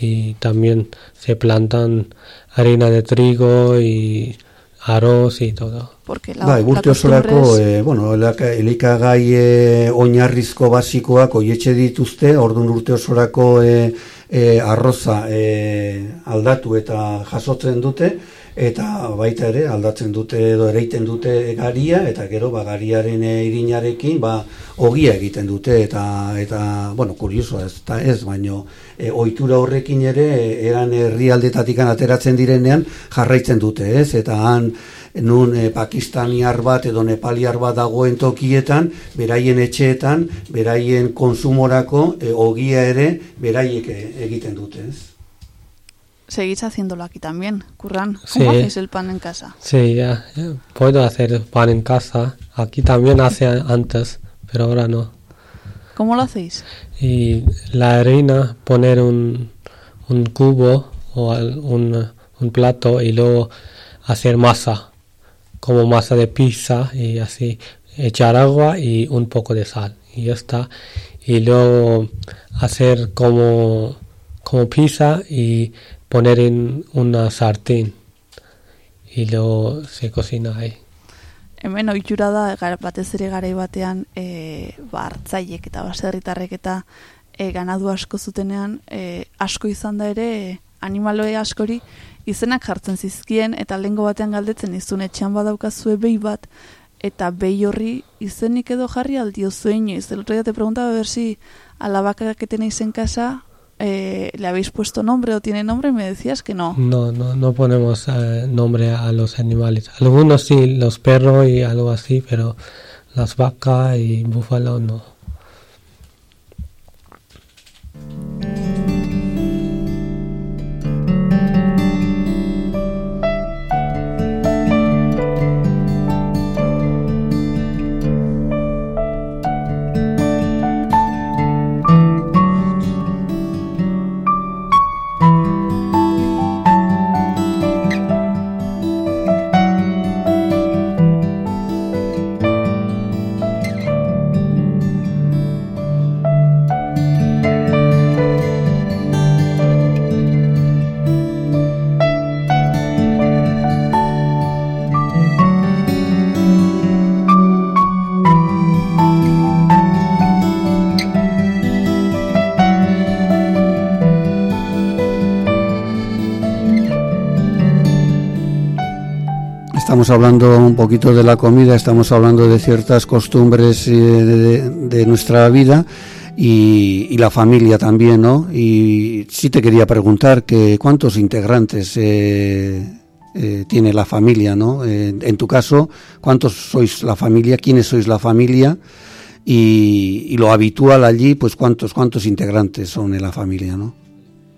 Y también se plantan harina de trigo y arroz y todo. Porque la, Bai, costumbre osorako, e, bueno, elikagai e, oinarrizko basikoak oietxe dituzte, orduan urte osorako e, e, arroza e, aldatu eta jasotzen dute, eta baita ere aldatzen dute edo ereiten dute garia, eta gero ba, gariaren e, irinarekin ba, ogia egiten dute, eta, eta bueno, kuriosoa ez, eta ez, baino e, ohitura horrekin ere e, eran herrialdetatik ateratzen direnean jarraitzen dute, ez, eta han nun e, pakistaniar bat edo nepaliar bat dagoen tokietan, beraien etxeetan, beraien konsumorako e, ogia ere beraiek egiten dute, ez? Seguís haciéndolo aquí también, Curran. Sí. ¿Cómo hacéis el pan en casa? Sí, ya, ya, puedo hacer pan en casa. Aquí también hace antes, pero ahora no. ¿Cómo lo hacéis? Y la harina, poner un, un cubo o un, un plato y luego hacer masa, como masa de pizza y así, echar agua y un poco de sal y ya está. Y luego hacer como, como pizza y poner en una sartén y luego se cocina ahí. Hemen ohitura da batez ere garai batean e, ba, hartzaiek eta baserritarrek eta e, ganadu asko zutenean e, asko izan da ere animaloe askori izenak jartzen zizkien eta lehengo batean galdetzen izun etxean badaukazue behi bat eta behi horri izenik edo jarri aldio zuen inoiz. El otro día te preguntaba a ver si a la eh, le habéis puesto nombre o tiene nombre y me decías que no. No, no, no ponemos eh, nombre a los animales. Algunos sí, los perros y algo así, pero las vacas y búfalos no. Hablando un poquito de la comida, estamos hablando de ciertas costumbres eh, de, nuestra vida y, y la familia también, ¿no? Y sí te quería preguntar que cuántos integrantes eh, eh, tiene la familia, ¿no? Eh, en tu caso, ¿cuántos sois la familia? ¿Quiénes sois la familia? Y, y lo habitual allí, pues cuántos cuántos integrantes son en la familia, ¿no?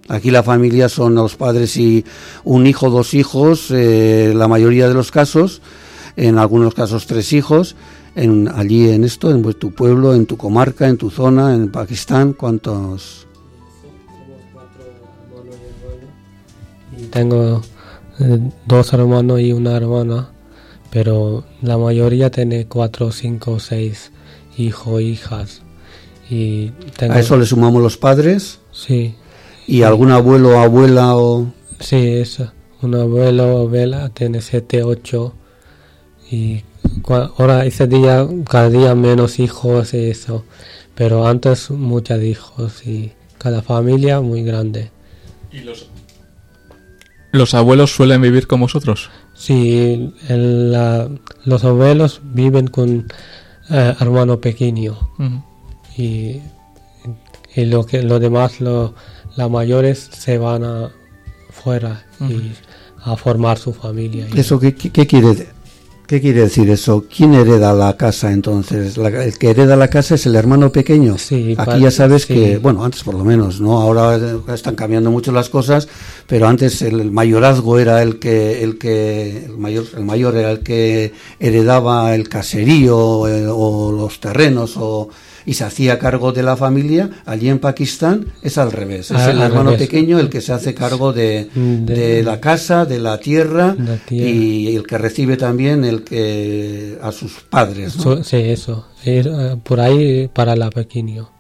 Aquí la familia son los padres y un hijo, dos hijos, eh, la mayoría de los casos, en algunos casos tres hijos. En, allí en esto, en tu pueblo, en tu comarca, en tu zona, en Pakistán, ¿cuántos? Y Tengo eh, dos hermanos y una hermana, pero la mayoría tiene cuatro, cinco, seis hijos, hijas. Y tengo, A eso le sumamos los padres. sí, ¿Y algún abuelo o abuela o...? Sí, eso. Un abuelo o abuela tiene siete, ocho. Y ahora ese día, cada día menos hijos y eso. Pero antes muchos hijos y cada familia muy grande. ¿Y los... los abuelos suelen vivir con vosotros? Sí, el, la- los abuelos viven con eh, hermano pequeño. Y, y lo que lo demás lo, las mayores se van a fuera y a formar su familia y- ¿Eso qué, qué- qué quiere, de- qué quiere decir eso? ¿Quién hereda la casa entonces? La- el que hereda la casa es el hermano pequeño. Sí, Aquí ya sabes sí. que, bueno, antes por lo menos, ¿no? Ahora están cambiando mucho las cosas, pero antes el, el mayorazgo era el que, el que, el mayor, el mayor era el que heredaba el caserío eh, o los terrenos o y se hacía cargo de la familia. Allí en Pakistán es al revés. Es Ah, el hermano revés. pequeño el que se hace cargo de, Mm, de- de la casa, de la tierra, La tierra. y el que recibe también el que a sus padres. ¿no? So- sí eso eh, por ahí para la pequeño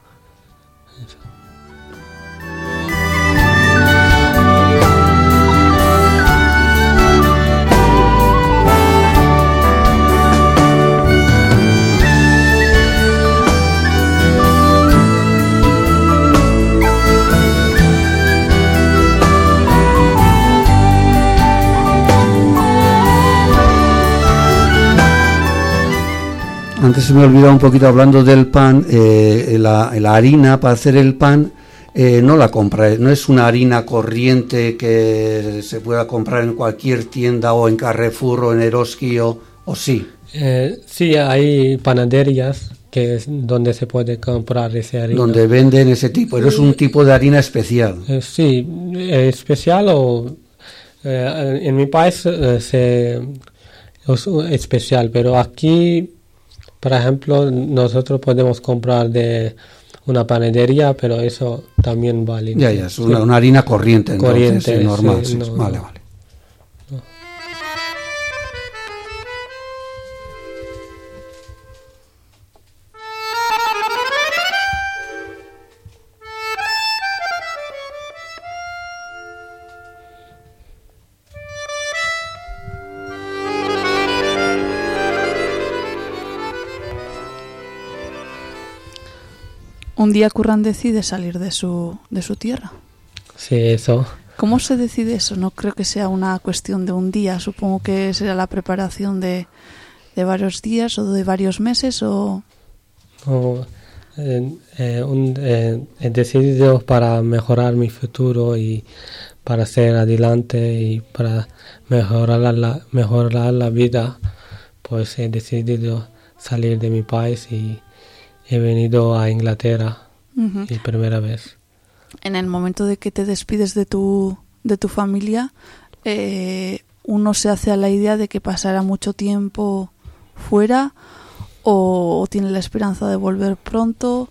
Antes se me ha olvidado un poquito hablando del pan, eh, la, la harina para hacer el pan eh, no la compra, no es una harina corriente que se pueda comprar en cualquier tienda o en Carrefour o en Eroski o, o sí. Eh, sí hay panaderías que es donde se puede comprar ese harina donde venden ese tipo, pero es un tipo de harina especial. Eh, sí, eh, especial o eh, en mi país se es especial, pero aquí, por ejemplo, nosotros podemos comprar de una panadería, pero eso también vale. Ya, ya, es una, una harina corriente, entonces, Corriente, normal. sí, sí, no, vale, vale. Un día Curran decide salir de su, de su tierra. Sí, eso. ¿Cómo se decide eso? No creo que sea una cuestión de un día. Supongo que será la preparación de, de varios días o de varios meses o... O, eh, eh, un- eh, he decidido para mejorar mi futuro y para ser adelante y para mejorar la- la, mejorar la vida, pues he decidido salir de mi país y he venido a Inglaterra y primera vez. En el momento de que te despides de tu, de tu familia, eh, uno se hace a la idea de que pasará mucho tiempo fuera o, o tiene la esperanza de volver pronto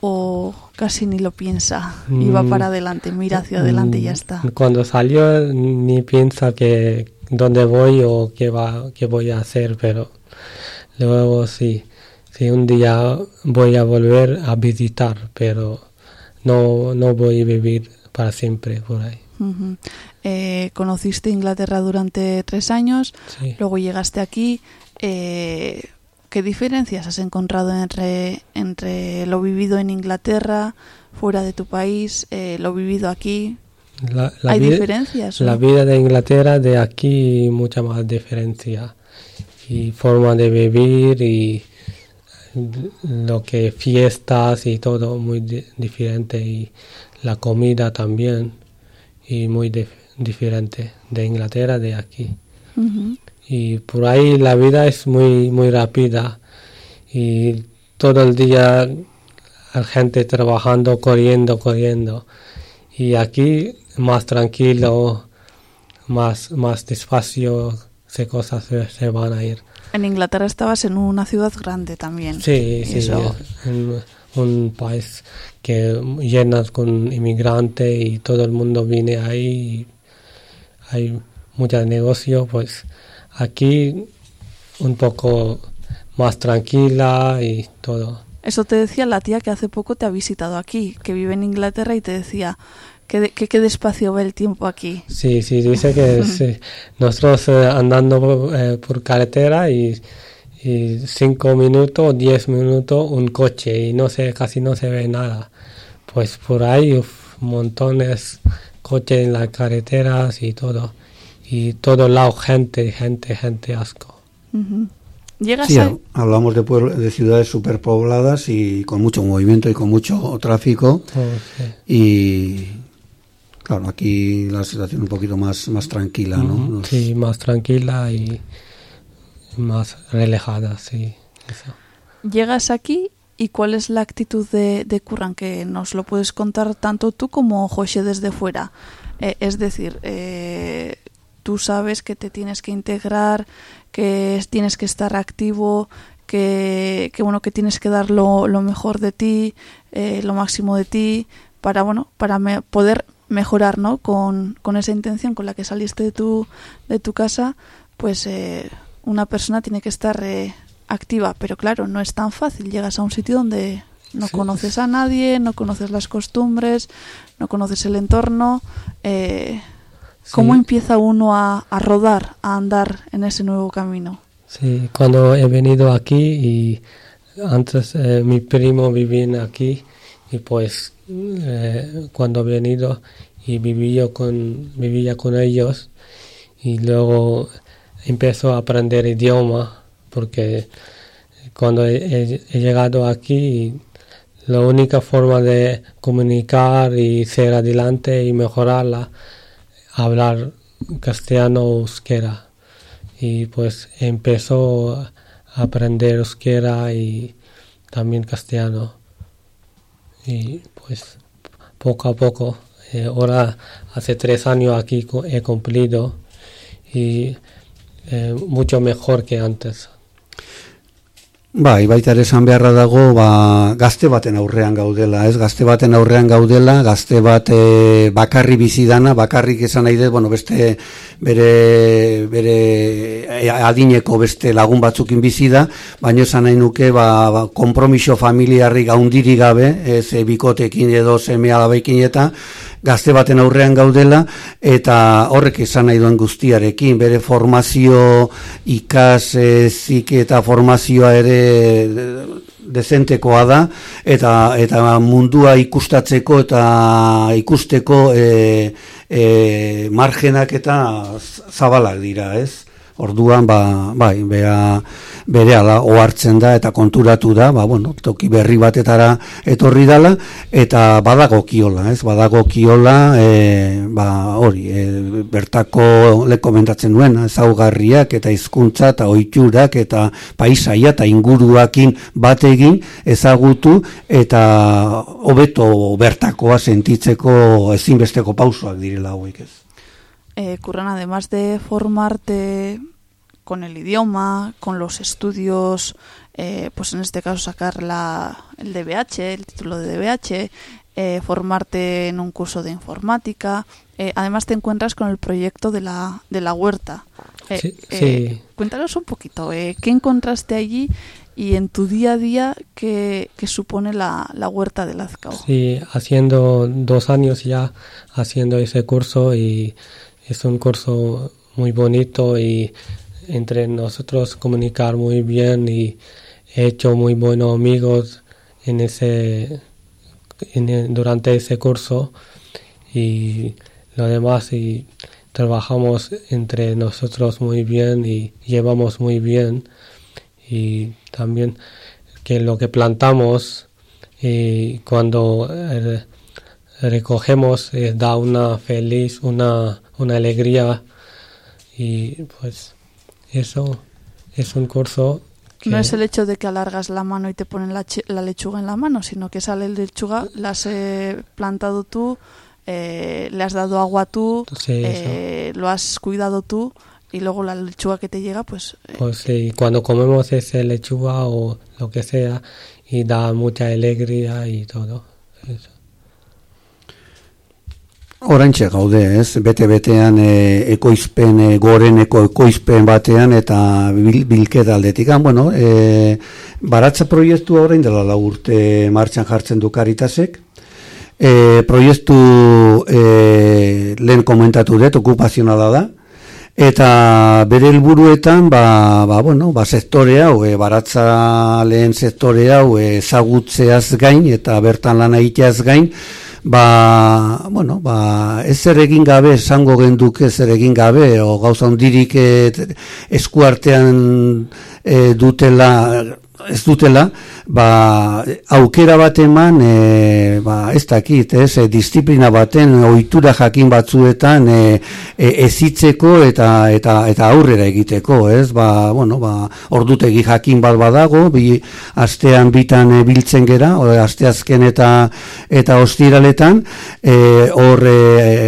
o casi ni lo piensa y va Mm. para adelante, mira hacia adelante y ya Mm, está. Cuando salió ni piensa que dónde voy o qué va qué voy a hacer, pero luego sí, sí un día voy a volver a visitar, pero no no voy a vivir para siempre por ahí. Eh, conociste Inglaterra durante tres años, Sí. luego llegaste aquí. eh, ¿Qué diferencias has encontrado entre, entre lo vivido en Inglaterra, fuera de tu país, eh, lo vivido aquí? La, la ¿Hay vida- diferencias? La vida de Inglaterra de aquí mucha más diferencia y forma de vivir y lo que fiestas y todo muy di- diferente y la comida también y muy dif- diferente de Inglaterra de aquí. Y por ahí la vida es muy muy rápida y todo el día la gente trabajando corriendo corriendo. Y aquí más tranquilo más más despacio se cosas se, se van a ir En Inglaterra estabas en una ciudad grande también. sí sí eso- un, un país que llena con inmigrantes y todo el mundo viene ahí y hay muchos negocios pues aquí un poco más tranquila y todo Eso te decía la tía que hace poco te ha visitado aquí, que vive en Inglaterra y te decía que qué despacio va el tiempo aquí. Sí, sí, dice que sí. nosotros eh, andando eh, por carretera y, y cinco minutos, diez minutos un coche y no se, casi no se ve nada. Pues por ahí uf, montones coches en las carreteras y todo. Y todo lado gente, gente, gente, asco. Llegas Sí, a... hablamos de, pueblo- de ciudades superpobladas y con mucho movimiento y con mucho tráfico. Oh, sí. Y claro, aquí la situación un poquito más, más tranquila, ¿no? Sí, más tranquila y más relajada, sí. Eso. Llegas aquí y cuál es la actitud de, de Curran, que nos lo puedes contar tanto tú como José desde fuera. Eh, es decir, eh, tú sabes que te tienes que integrar, que es- tienes que estar activo, que, que bueno que tienes que dar lo, lo mejor de ti, eh, lo máximo de ti, para bueno para me- poder mejorar, ¿no? Con, con esa intención con la que saliste de tu de tu casa, pues eh, una persona tiene que estar eh, activa, pero claro, no es tan fácil. Llegas a un sitio donde no Sí. conoces a nadie, no conoces las costumbres, no conoces el entorno. eh, ¿Cómo Sí. empieza uno a, a rodar, a andar en ese nuevo camino? Sí, cuando he venido aquí y antes eh, mi primo vivía aquí y pues eh, cuando he venido y vivía con, vivía con ellos y luego empezó a aprender idioma porque cuando he llegado aquí la única forma de comunicar y ser adelante y mejorarla hablar castellano o euskera. Y pues empezó a aprender euskera y también castellano y pues poco a poco eh, ahora hace tres años aquí he cumplido y eh, mucho mejor que antes Bai, baita ere esan beharra dago, ba, gazte baten aurrean gaudela, ez? Gazte baten aurrean gaudela, gazte bat e, bakarri bizi dana, bakarrik esan nahi dut, bueno, beste bere, bere e, adineko beste lagun batzukin bizi da, baina esan nahi nuke, ba, ba kompromiso familiarrik haundiri gabe, ez bikotekin edo seme alabekin eta, gazte baten aurrean gaudela eta horrek esan nahi duen guztiarekin bere formazio ikas ezik eta formazioa ere dezentekoa da eta eta mundua ikustatzeko eta ikusteko e, e, margenak eta zabalak dira, ez? Orduan, ba, bai, bea, bere ala ohartzen da eta konturatu da, ba, bueno, toki berri batetara etorri dala, eta badago kiola, ez? Badago kiola, e, ba, hori, e, bertako le komentatzen duen, ezaugarriak eta hizkuntza eta ohiturak eta paisaia eta inguruakin bat egin ezagutu eta hobeto bertakoa sentitzeko ezinbesteko pausoak direla hauek ez. Eh, Curran, además de formarte con el idioma, con los estudios, eh, pues en este caso sacar la, el DBH, el título de DBH, eh, formarte en un curso de informática, eh, además te encuentras con el proyecto de la, de la huerta. Eh, Sí, eh, sí. Cuéntanos un poquito, eh, ¿qué encontraste allí y en tu día a día qué, qué supone la, la huerta de Lazcao? Sí, haciendo dos años ya haciendo ese curso y es un curso muy bonito y entre nosotros comunicar muy bien y he hecho muy buenos amigos en ese durante ese curso y lo demás y trabajamos entre nosotros muy bien y llevamos muy bien. Y también que lo que plantamos y cuando eh, recogemos eh, da una feliz una una alegría y pues eso es un curso que No es el hecho de que alargas la mano y te ponen la, la lechuga en la mano, sino que sale la lechuga, la has eh, plantado tú, eh, le has dado agua tú, Sí, eh, lo has cuidado tú y luego la lechuga que te llega, pues eh, pues sí, cuando comemos ese lechuga o lo que sea y da mucha alegría y todo eso. Orantxe gaude, ez? Bete-betean e, ekoizpen, e, goreneko ekoizpen batean eta bil, bilketa aldetik. Bueno, e, baratza proiektua orain dela lau urte martxan jartzen du Karitasek, e, proiektu e, lehen komentatu dut, okupazionala da, eta bere helburuetan ba, ba, bueno, ba, sektore hau, e, baratza lehen sektore hau e, ezagutzeaz gain eta bertan lan egiteaz gain, ba, bueno, ba, ez zer egin gabe, esango genduke ez zer egin gabe, o gauza hondirik e, eskuartean e, dutela, ez dutela, ba, aukera bat eman, e, ba, ez dakit, ez, e, disiplina baten, ohitura jakin batzuetan e, e, ezitzeko eta, eta, eta aurrera egiteko, ez, ba, bueno, ba, ordutegi jakin bat badago, bi, astean bitan e, biltzen gera, o, asteazken eta eta ostiraletan, e, hor e,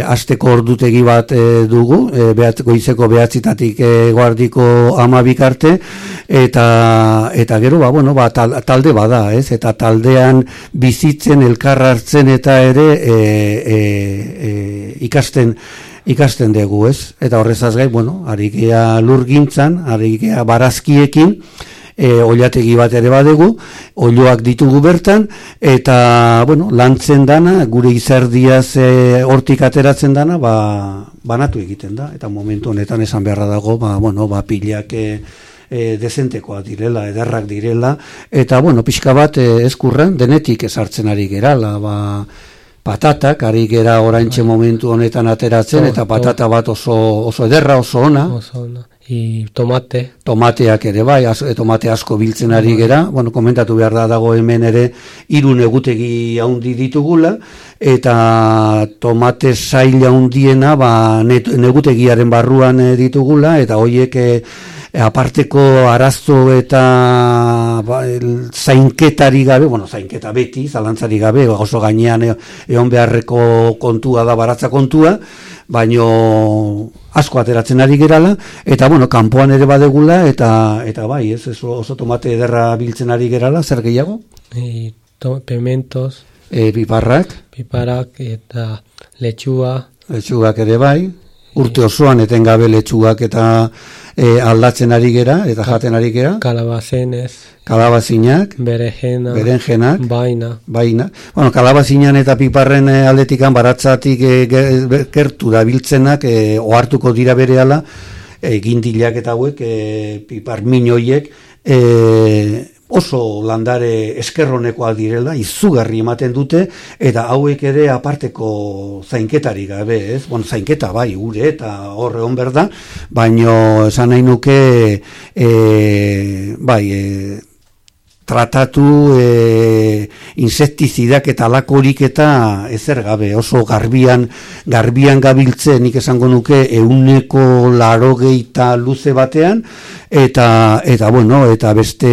asteko ordutegi bat e, dugu, e, behat, goizeko behatzitatik e, guardiko amabik arte, eta, eta gero, ba, bueno, ba, tal- talde bada, ez? Eta taldean bizitzen, elkar hartzen eta ere e, e, e, ikasten ikasten dugu, ez? Eta horrezaz gai, bueno, ari gea lurgintzan, ari gea barazkiekin, e, oilategi bat ere badegu, oioak ditugu bertan, eta, bueno, lantzen dana, gure izerdiaz e, hortik ateratzen dana, ba, banatu egiten da, eta momentu honetan esan beharra dago, ba, bueno, ba, pilak e, e, dezentekoak direla, ederrak direla, eta, bueno, pixka bat e, eskurran, denetik esartzen ari gerala, ba, patatak, ari gera oraintxe momentu honetan ateratzen, To- eta to- patata bat oso, oso ederra, oso ona, Oso ona. Y tomate. tomateak ere bai, az, e, tomate asko biltzen ari gera, bueno, komentatu behar da dago hemen ere hiru negutegi haundi ditugula, eta tomate zaila handiena ba, negutegiaren barruan eh, ditugula, eta hoiek aparteko arazo eta ba, el, zainketari gabe, bueno, zainketa beti, zalantzari gabe, oso gainean e, egon beharreko kontua da baratza kontua, baino asko ateratzen ari gerala, eta bueno, kanpoan ere badegula, eta eta bai, ez, ez oso tomate ederra biltzen ari gerala, zer gehiago? Y to- pimentos, E, piparrak, piparak eta lechuga. letxugak ere bai, urte osoan etengabe letxugak eta e, aldatzen ari gera, eta jaten ari gera, calabacenes, kalabazinak, berenjena, berenjenak, vaina. baina, bueno, kalabazinan eta piparren e, aldetikan baratzatik e, gertu da biltzenak, e, ohartuko dira berehala, e, gindilak eta hauek, e, pipar minoiek, e, oso landare eskerronekoak direla, izugarri ematen dute, eta hauek ere aparteko zainketari gabe, ez? Bueno, zainketa bai, gure eta horre hon berda, baino esan nahi nuke, e, bai, e, tratatu e, insektizidak eta alakorik eta ezer gabe, oso garbian garbian gabiltzen nik esango nuke euneko larogeita luze batean eta eta bueno, eta beste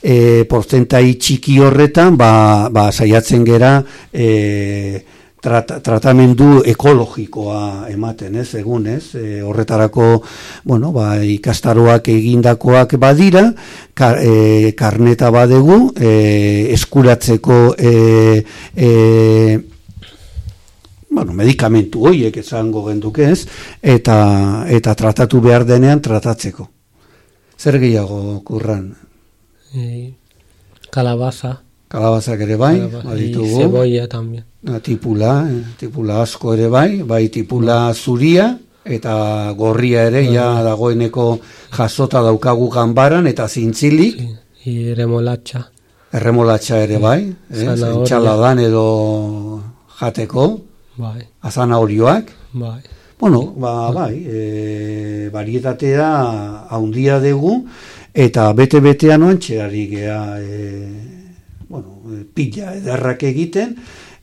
e, porzentai txiki horretan ba, ba saiatzen gera e, trat, tratamendu ekologikoa ematen, ez, egun, ez, e, horretarako, bueno, ba, ikastaroak egindakoak badira, ka, e, karneta badegu, e, eskuratzeko e, e, bueno, medikamentu hoiek esango genduke ez, eta, eta tratatu behar denean tratatzeko. Zer gehiago kurran? Y calabaza. Kalabazak ere bai, calabaza, y baditugu. cebolla también. Tipula, eh, tipula asko ere bai, bai tipula zuria eta gorria ere ja dagoeneko jasota daukagu ganbaran eta zintzilik, Sí. Y remolacha. erremolatxa ere bai, eh, entxaladan edo jateko, Bai, azanaorioak, bai. Bueno, ba, bai, e, varietatea haundia dugu, eta bete-betean oantxerari gea, e, pila edarrak egiten,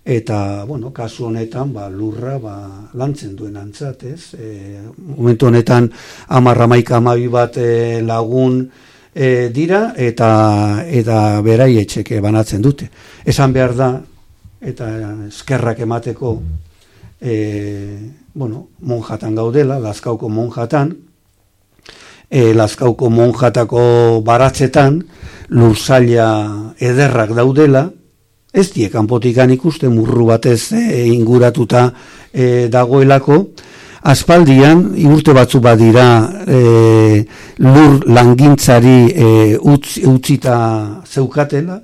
eta, bueno, kasu honetan, ba, lurra, ba, lantzen duen antzat, ez? E, momentu honetan, amarra maika amabi bat e, lagun e, dira, eta, eta berai etxeke banatzen dute. Esan behar da, eta eskerrak emateko, e, bueno, monjatan gaudela, Lazkauko monjatan, e, Lazkauko monjatako baratzetan, lursaila ederrak daudela, ez die kanpotikan ikuste murru batez e, inguratuta e, dagoelako, aspaldian, urte batzu badira e, lur langintzari e, utz, utzita zeukatela,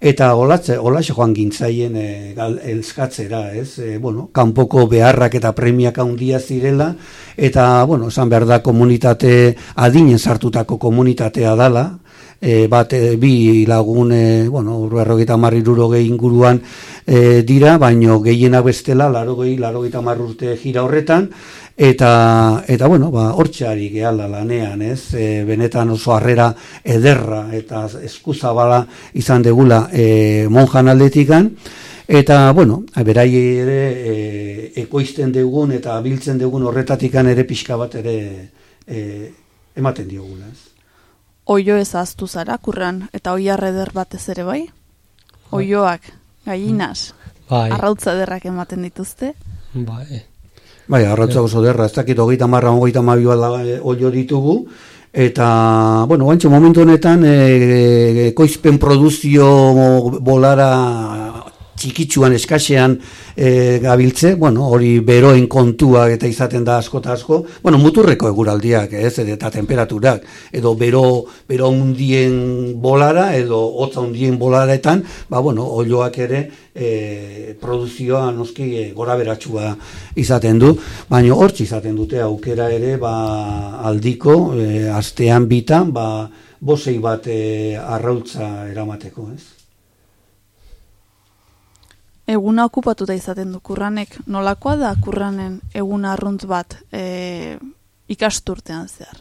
eta olatze, olaxe joan gintzaien e, gal, elskatzera, ez? E, bueno, kanpoko beharrak eta premiak handia zirela, eta, bueno, esan behar da komunitate, adinen sartutako komunitatea dala, e, bat, e, bi lagun, e, bueno, berrogeita marriruro inguruan e, dira, baino gehiena bestela, laro gehi, laro urte jira horretan, eta, eta bueno, ba, hortxeari gehala lanean, ez, e, benetan oso harrera ederra eta eskuzabala izan degula e, monjan aldetikan, Eta, bueno, berai ere e, ekoizten dugun eta biltzen dugun horretatikan ere pixka bat ere e, ematen diogula. Ez? Oio ez aztu zara, kurran, eta oi eder batez ere bai? Oioak, gallinas, Bai, arrautza ederrak ematen dituzte. bai. Bai, arratza oso derra, ez dakit hogeita marra, hogeita mabi olio ditugu, eta, bueno, guantxe momentu honetan, e, ekoizpen produzio bolara txikitsuan eskasean e, gabiltze, bueno, hori beroen kontua eta izaten da asko eta asko, bueno, muturreko eguraldiak, ez, eta temperaturak, edo bero, bero hundien bolara, edo hotza hundien bolaretan, ba, bueno, olioak ere e, produzioa noski e, gora beratxua izaten du, baina hortz izaten dute aukera ere, ba, aldiko, e, astean bitan, ba, bosei bat e, arrautza eramateko, ez? Eguna okupatuta izaten du kurranek, nolakoa da kurranen eguna arruntz bat e, ikasturtean zehar?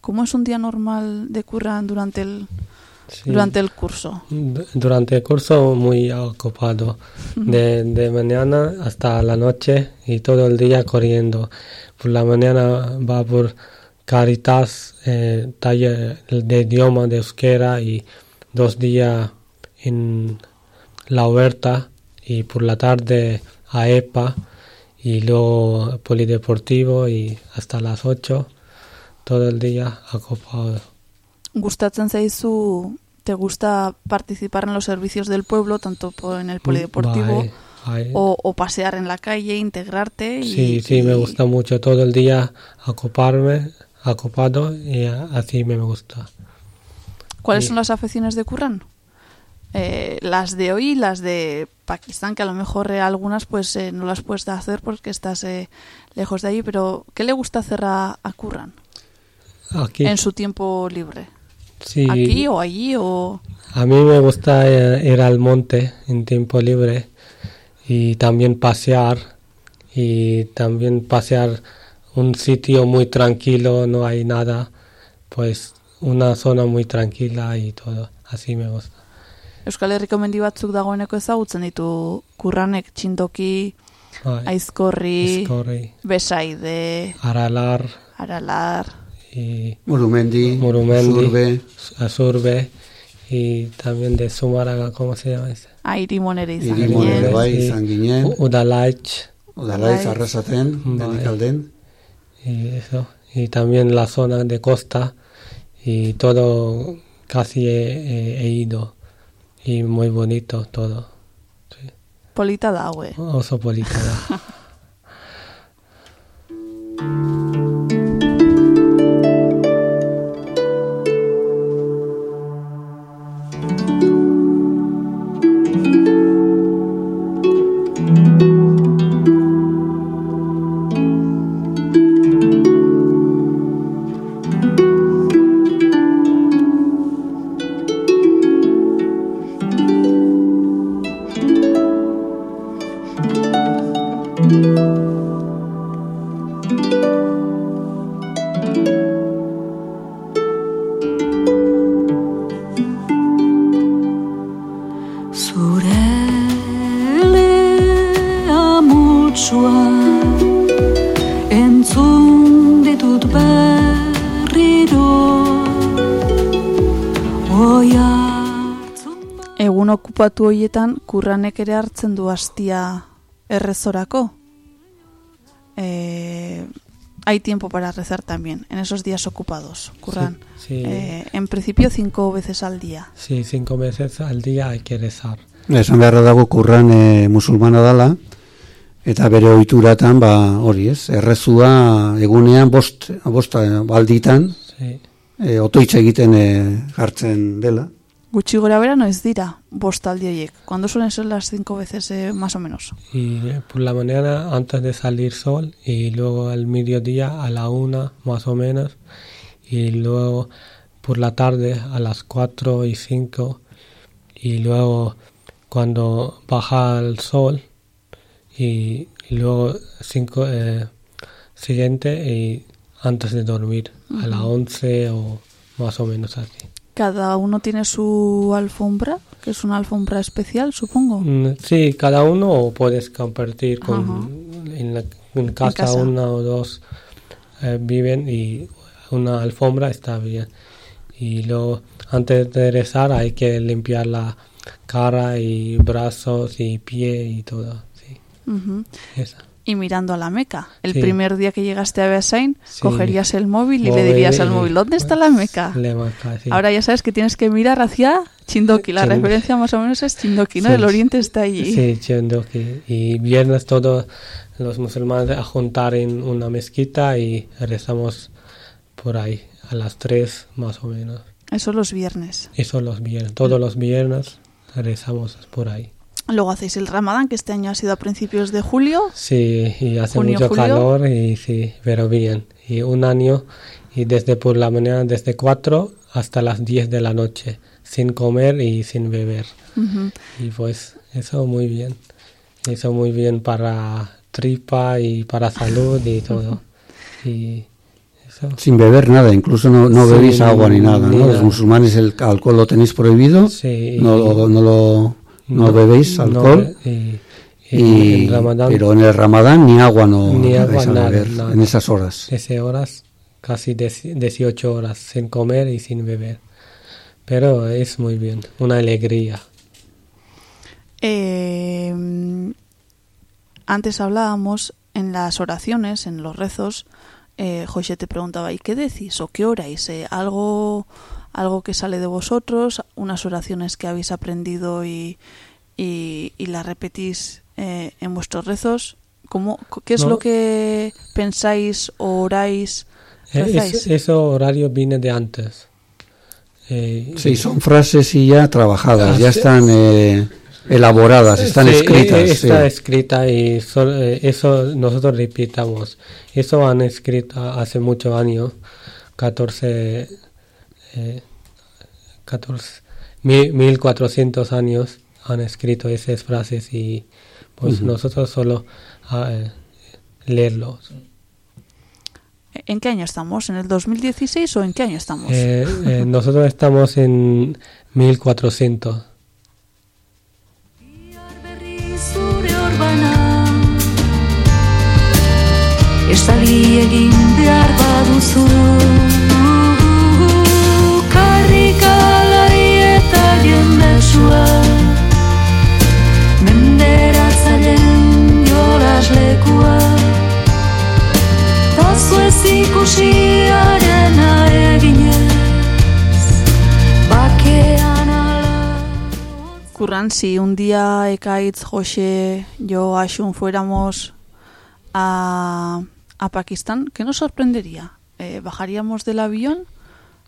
Como es un día normal de curran durante el, Sí. durante el curso? Du- Durante el curso muy ocupado, de, de mañana hasta la noche y todo el día corriendo. Por la mañana va por Caritas, eh, taller de idioma de euskera y dos días en la huerta y por la tarde a EPA y luego polideportivo y hasta las 8 todo el día ocupado. Gustatzen zaizu, te gusta participar en los servicios del pueblo, tanto en el polideportivo Bai, bai. o, o pasear en la calle, integrarte. Y, Sí, sí, me y- gusta mucho todo el día ocuparme, ocupado y así me gusta. ¿Cuáles Sí. son las aficiones de Curran? Eh, las de hoy y las de Pakistán, que a lo mejor eh, algunas pues eh, no las puedes hacer porque estás eh, lejos de allí, pero ¿qué le gusta hacer a, a Curran Aquí, en su tiempo libre? sí, ¿Aquí o allí o...? a mí me gusta eh, ir al monte en tiempo libre y también pasear y también pasear un sitio muy tranquilo, no hay nada, pues una zona muy tranquila y todo, así me gusta. Euskal Herriko mendi batzuk dagoeneko ezagutzen ditu Kurranek txindoki, Bai, aizkorri, Escorri, besaide, Aralar aralar... y Murumendi, Murumendi. Zurbe, Azurbe y también de Zumaraga, ¿cómo se llama ese? Airimonere izan Irimon ere ginen. bai izan ginen, U- Udalaich Udalaiz Bai. arrasaten, Bai. denik alden. y eso. Y también la zona de costa y todo casi he, he- he ido y muy bonito todo. Polita da, haue. Oso polita da. okupatu hoietan kurranek ere hartzen du hastia errezorako. Eh, hay tiempo para rezar también en esos días ocupados, curran. Sí, sí. Eh, en principio cinco veces al día. Sí, cinco veces al día hay que rezar. Esan beharra dago kurran e, musulmana dala, eta bere ohituratan ba, hori ez, errezua egunean bost, bost eh, alditan, Sí, e, otoitza egiten e, jartzen dela. Gutxi gora bera noiz dira bostaldi horiek. Cuando suelen ser las cinco veces eh, más o menos? Y eh, por la mañana antes de salir sol y luego al mediodía a la una más o menos y luego por la tarde a las cuatro y cinco y luego cuando baja el sol y, y luego cinco eh, siguiente y antes de dormir a las once o más o menos así. Cada uno tiene su alfombra, que es una alfombra especial, supongo. Mm, Sí, cada uno o puedes compartir con en, la, en casa, casa. una o dos eh, viven y una alfombra está bien. Y luego antes de rezar hay que limpiar la cara y brazos y pie y todo. Sí, esa. Y mirando a la Meca. El Sí. primer día que llegaste a Beasain, Sí. cogerías el móvil y le dirías al móvil, ¿dónde está la Meca? Le marca, sí. Ahora ya sabes que tienes que mirar hacia Chindoki. La referencia más o menos es Chindoki, ¿no? El oriente está allí. Sí, Chindoki. Y viernes todos los musulmanes a juntar en una mezquita y rezamos por ahí a las tres más o menos. Eso los viernes. Eso los viernes. Todos los viernes rezamos por ahí. Luego hacéis el Ramadán, que este año ha sido a principios de julio. Sí, y hace Junio, mucho julio. calor y sí, pero bien. Y un año y desde por la mañana, desde 4 hasta las 10 de la noche, sin comer y sin beber. Ujú. Y pues eso muy bien. Eso muy bien para tripa y para salud y todo. Y eso. Sin beber nada, incluso no, no Sí, bebéis agua ni nada, ni ¿no? Los nada. musulmanes el alcohol lo tenéis prohibido, Sí, no, lo- no, lo, no bebéis no alcohol, be- y, y y, en Ramadán, pero en el ramadán ni agua no Ni agua, vais a nada, beber nada. en esas horas. 13 horas, casi 10 18 horas sin comer y sin beber. Pero es muy bien, una alegría. Eh, antes hablábamos en las oraciones, en los rezos, eh, José te preguntaba, ¿y qué decís o qué oráis? Eh, ¿Algo, algo que sale de vosotros, unas oraciones que habéis aprendido y, y, y las repetís eh, en vuestros rezos? ¿Cómo, ¿Qué es No. lo que pensáis o oráis? Eh, rezáis? es- ese horario viene de antes. Eh, Sí, son frases y ya trabajadas, Ah, ya están eh, elaboradas, están Sí, escritas. eh, sí. Está escrita y so- eso nosotros repitamos. Eso han escrito hace muchos años, 14, eh, 14 mil- 1400 años han escrito esas frases y pues nosotros solo ah, eh, leerlos. ¿En qué año estamos? ¿En el 2016 o en qué año estamos? Eh, eh, nosotros estamos en 1400. Jendesua Menderatzaileen jolaslekua. Tazu ez ikusiarena eginez. Bakean ala Curran, si un día Ekaitz, José, yo, Ashun fuéramos a, a Pakistán, ¿qué nos sorprendería? Eh, bajaríamos del avión,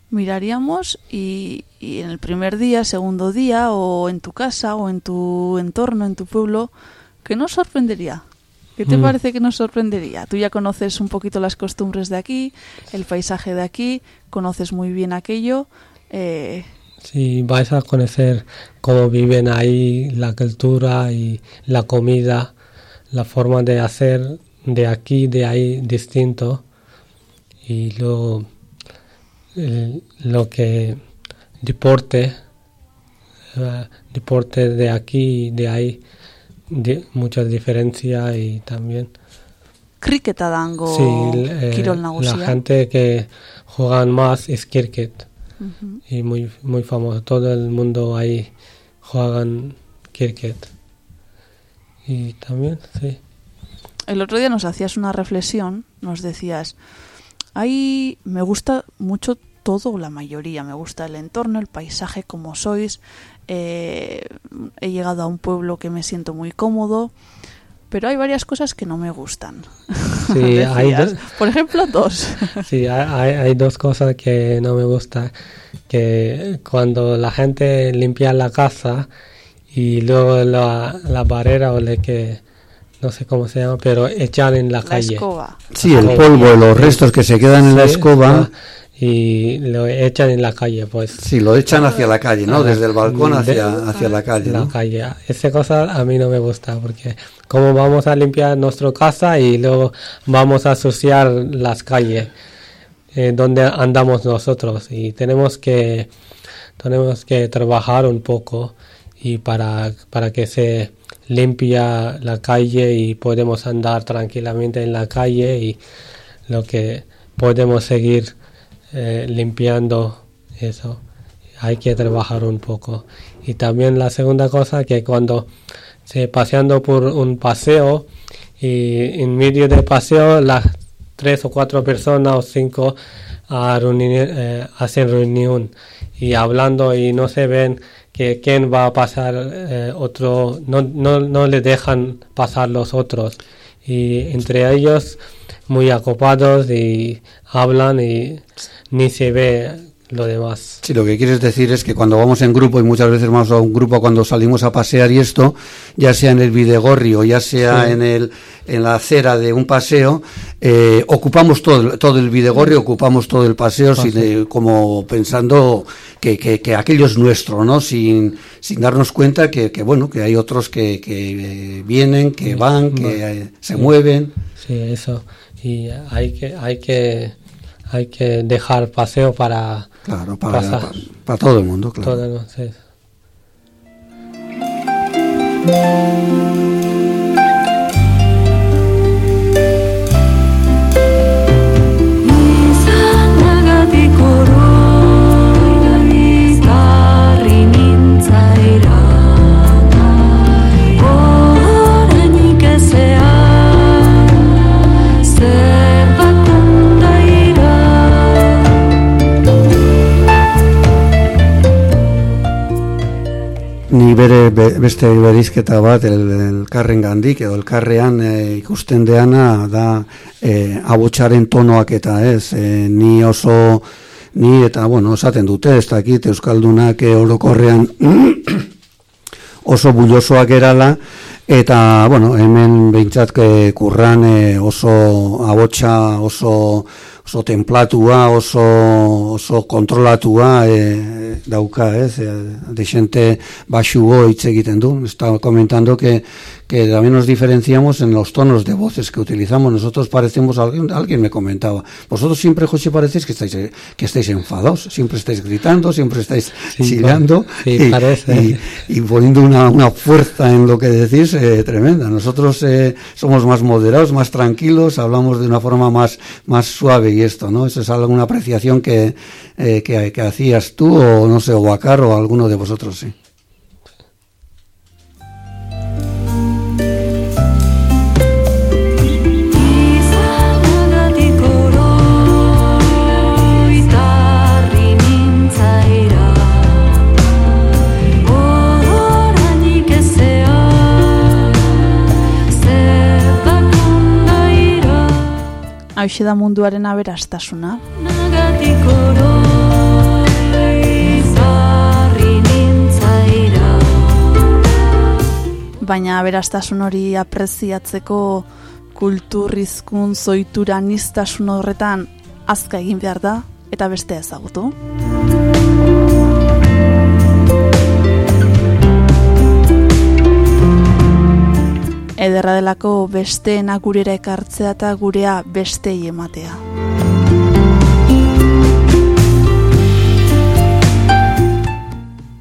miraríamos y, y en el primer día, segundo día, o en tu casa, o en tu entorno, en tu pueblo, ¿qué nos sorprendería? ¿Qué te Mm. parece que nos sorprendería? Tú ya conoces un poquito las costumbres de aquí, el paisaje de aquí, conoces muy bien aquello. Eh, Si vais a conocer cómo viven ahí, la cultura y la comida, la forma de hacer de aquí, de ahí, distinto. Y luego el- lo que deporte, eh, deporte de aquí y de ahí, di- mucha diferencia y también kriketa dango sí, eh, la gente que juegan más es cricket. Y muy muy famoso todo el mundo ahí juegan cricket. Y también sí. El otro día nos hacías una reflexión, nos decías, ahí me gusta mucho todo, la mayoría, me gusta el entorno, el paisaje, como sois, eh, he llegado a un pueblo que me siento muy cómodo, pero hay varias cosas que no me gustan. Sí, hay Por ejemplo, dos. Sí, hay, dos cosas que no me gusta, que cuando la gente limpia la casa y luego la, la barrera o le que no sé cómo se llama, pero echan en la, La calle. escoba. Sí, el Sí. polvo, los restos que se quedan en la escoba, ah, y lo echan en la calle, pues. sí, lo echan hacia la calle, ¿no? Desde el balcón hacia, hacia la calle, la calle. Esa cosa a mí no me gusta porque como vamos a limpiar nuestra casa y luego vamos a asociar las calles eh, donde andamos nosotros y tenemos que tenemos que trabajar un poco y para para que se limpia la calle y podemos andar tranquilamente en la calle y lo que podemos seguir eh, limpiando eso hay que trabajar un poco. Y también la segunda cosa que cuando se paseando por un paseo y en medio del paseo las tres o cuatro personas o cinco eh, hacen reunión y hablando y no se ven que quién va a pasar eh, otro, no, no, no le dejan pasar los otros. Y entre ellos muy acopados y hablan y ni se ve lo demás. Sí, lo que quieres decir es que cuando vamos en grupo, y muchas veces vamos a un grupo cuando salimos a pasear y esto, ya sea en el Videgorri o ya sea Sí. en, el, en la acera de un paseo, eh, ocupamos todo, el- todo el Videgorri, ocupamos todo el paseo, sin, eh, como pensando que, que, que aquello es nuestro, ¿no? Sin, sin darnos cuenta que, que, bueno, que hay otros que, que eh, vienen, que van, que se mueven. Sí, eso. Y hay que, hay que, hay que dejar paseo para Claro, para, pasar. para, para todo el mundo, claro. todo, ¿no? Sí. Ni bere be- beste berizketa bat el, elkarren gandik edo elkarrean e, ikusten deana da e, abotsaren tonoak eta ez e, ni oso ni eta bueno esaten dute ez dakit euskaldunak e, orokorrean oso bullosoak erala eta bueno hemen behintzat e, kurran e, oso abotsa oso oso templatua, oso, oso kontrolatua e, dauka, ez, e, de baxugo hitz egiten du. Estaba comentando que, que también nos diferenciamos en los tonos de voces que utilizamos. Nosotros parecemos, alguien, alguien me comentaba, vosotros siempre, José, parecéis que estáis, que estáis enfadados, siempre estáis gritando, siempre estáis Sí, chillando sí, y, parece. y- y poniendo una, una fuerza en lo que decís eh, tremenda. Nosotros eh, somos más moderados, más tranquilos, hablamos de una forma más, más suave y esto, ¿no? Eso es alguna apreciación que, eh, que, que hacías tú o no sé, o Bacar o alguno de vosotros, sí. Hau da munduaren aberastasuna. Baina aberastasun hori apreziatzeko kulturrizkun zoitura nistasun horretan azka egin behar da eta beste ezagutu. Ederra delako besteena gurera ekartzea eta gurea bestei ematea.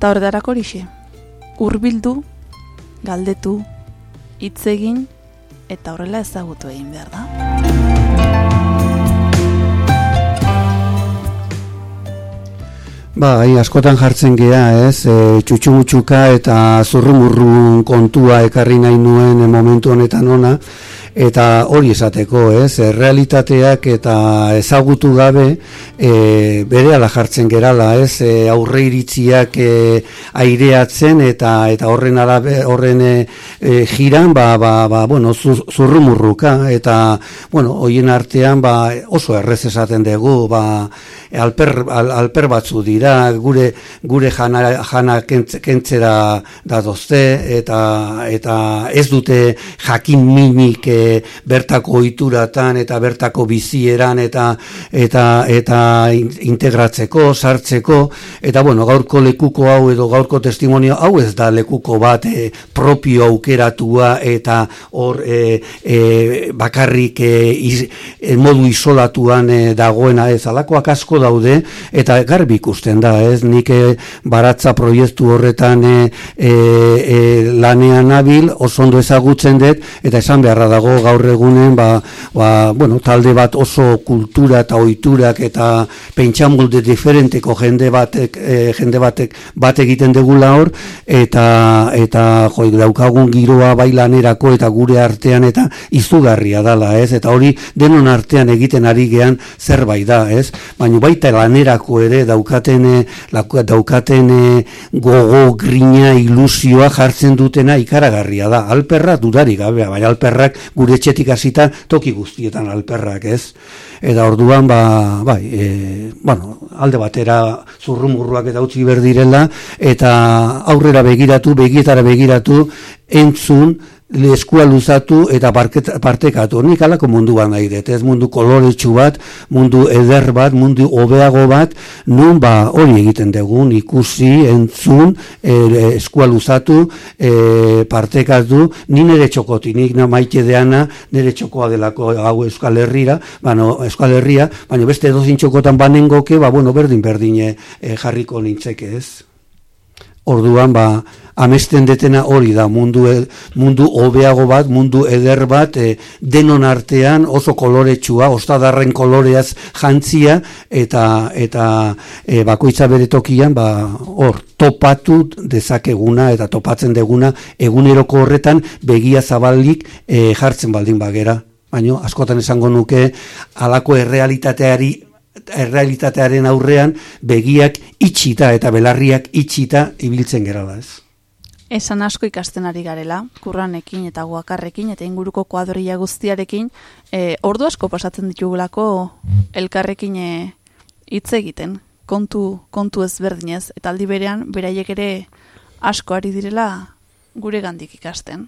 Ta horretarako horixe, hurbildu galdetu, hitz egin eta horrela ezagutu egin behar da. Ba, hai, askotan jartzen gea, ez, e, txutxumutxuka eta zurrumurrun kontua ekarri nahi nuen e, momentu honetan ona, eta hori esateko, ez, errealitateak eta ezagutu gabe e, bere ala jartzen gerala, ez, e, aurre iritziak e, aireatzen eta eta horren arabe, horren e, e, jiran, ba, ba, ba, bueno, zur, zurrumurruka, eta, bueno, hoien artean, ba, oso errez esaten dugu, ba, alper, al, alper batzu dira, gure, gure jana, jana kentz- kentzera datozte, eta, eta ez dute jakin mimik e, bertako ohituratan eta bertako bizieran eta eta eta in- integratzeko, sartzeko. Eta bueno, gaurko lekuko hau edo gaurko testimonio hau ez da lekuko bat e, propio aukeratua eta hor e, e, bakarrik iz, modu isolatuan dagoena ez. Alakoak asko daude eta garbi ikusten da ez? Nik baratza proiektu horretan e, e, lanean nabil oso ondo ezagutzen dut eta esan beharra dago gaur egunen ba, ba, bueno, talde bat oso kultura eta ohiturak eta pentsamolde diferenteko jende batek e, jende batek bat egiten degula hor eta eta jo daukagun giroa bai lanerako eta gure artean eta izugarria dala, ez? Eta hori denon artean egiten ari gean zerbait da, ez? Baina baita lanerako ere daukaten eh, daukaten eh, gogo grina ilusioa jartzen dutena ikaragarria da. Alperra dudari gabe, baina alperrak gure etxetik hasita toki guztietan alperrak, ez? Eta orduan ba, bai, e, bueno, alde batera zurrumurruak eta utzi berdirela eta aurrera begiratu, begietara begiratu, entzun, eskua luzatu eta partekatu. Nik alako munduan nahi dut, ez mundu koloretsu bat, mundu eder bat, mundu hobeago bat, nun ba hori egiten dugun, ikusi, entzun, e, eskua luzatu, e, partekatu, ni nire txokoti, nik na maite deana, nire txokoa delako hau Euskal Herrira, bano, Euskal Herria, baina beste dozin txokotan banengoke, ba, bueno, berdin berdine e, jarriko nintzeke ez. Orduan ba amesten detena hori da mundu e- mundu hobeago bat, mundu eder bat e, denon artean oso koloretsua, ostadarren koloreaz jantzia eta eta e, bakoitza bere tokian ba hor topatu dezakeguna eta topatzen deguna eguneroko horretan begia zabalik e, jartzen baldin bagera. Baino askotan esango nuke halako errealitateari errealitatearen aurrean begiak itxita eta belarriak itxita ibiltzen gerala ez. Esan asko ikasten ari garela, kurranekin eta guakarrekin eta inguruko kuadrilla guztiarekin, e, ordu asko pasatzen ditugulako elkarrekin e, hitz egiten, kontu, kontu ezberdinez, eta aldi berean, beraiek ere asko ari direla gure gandik ikasten.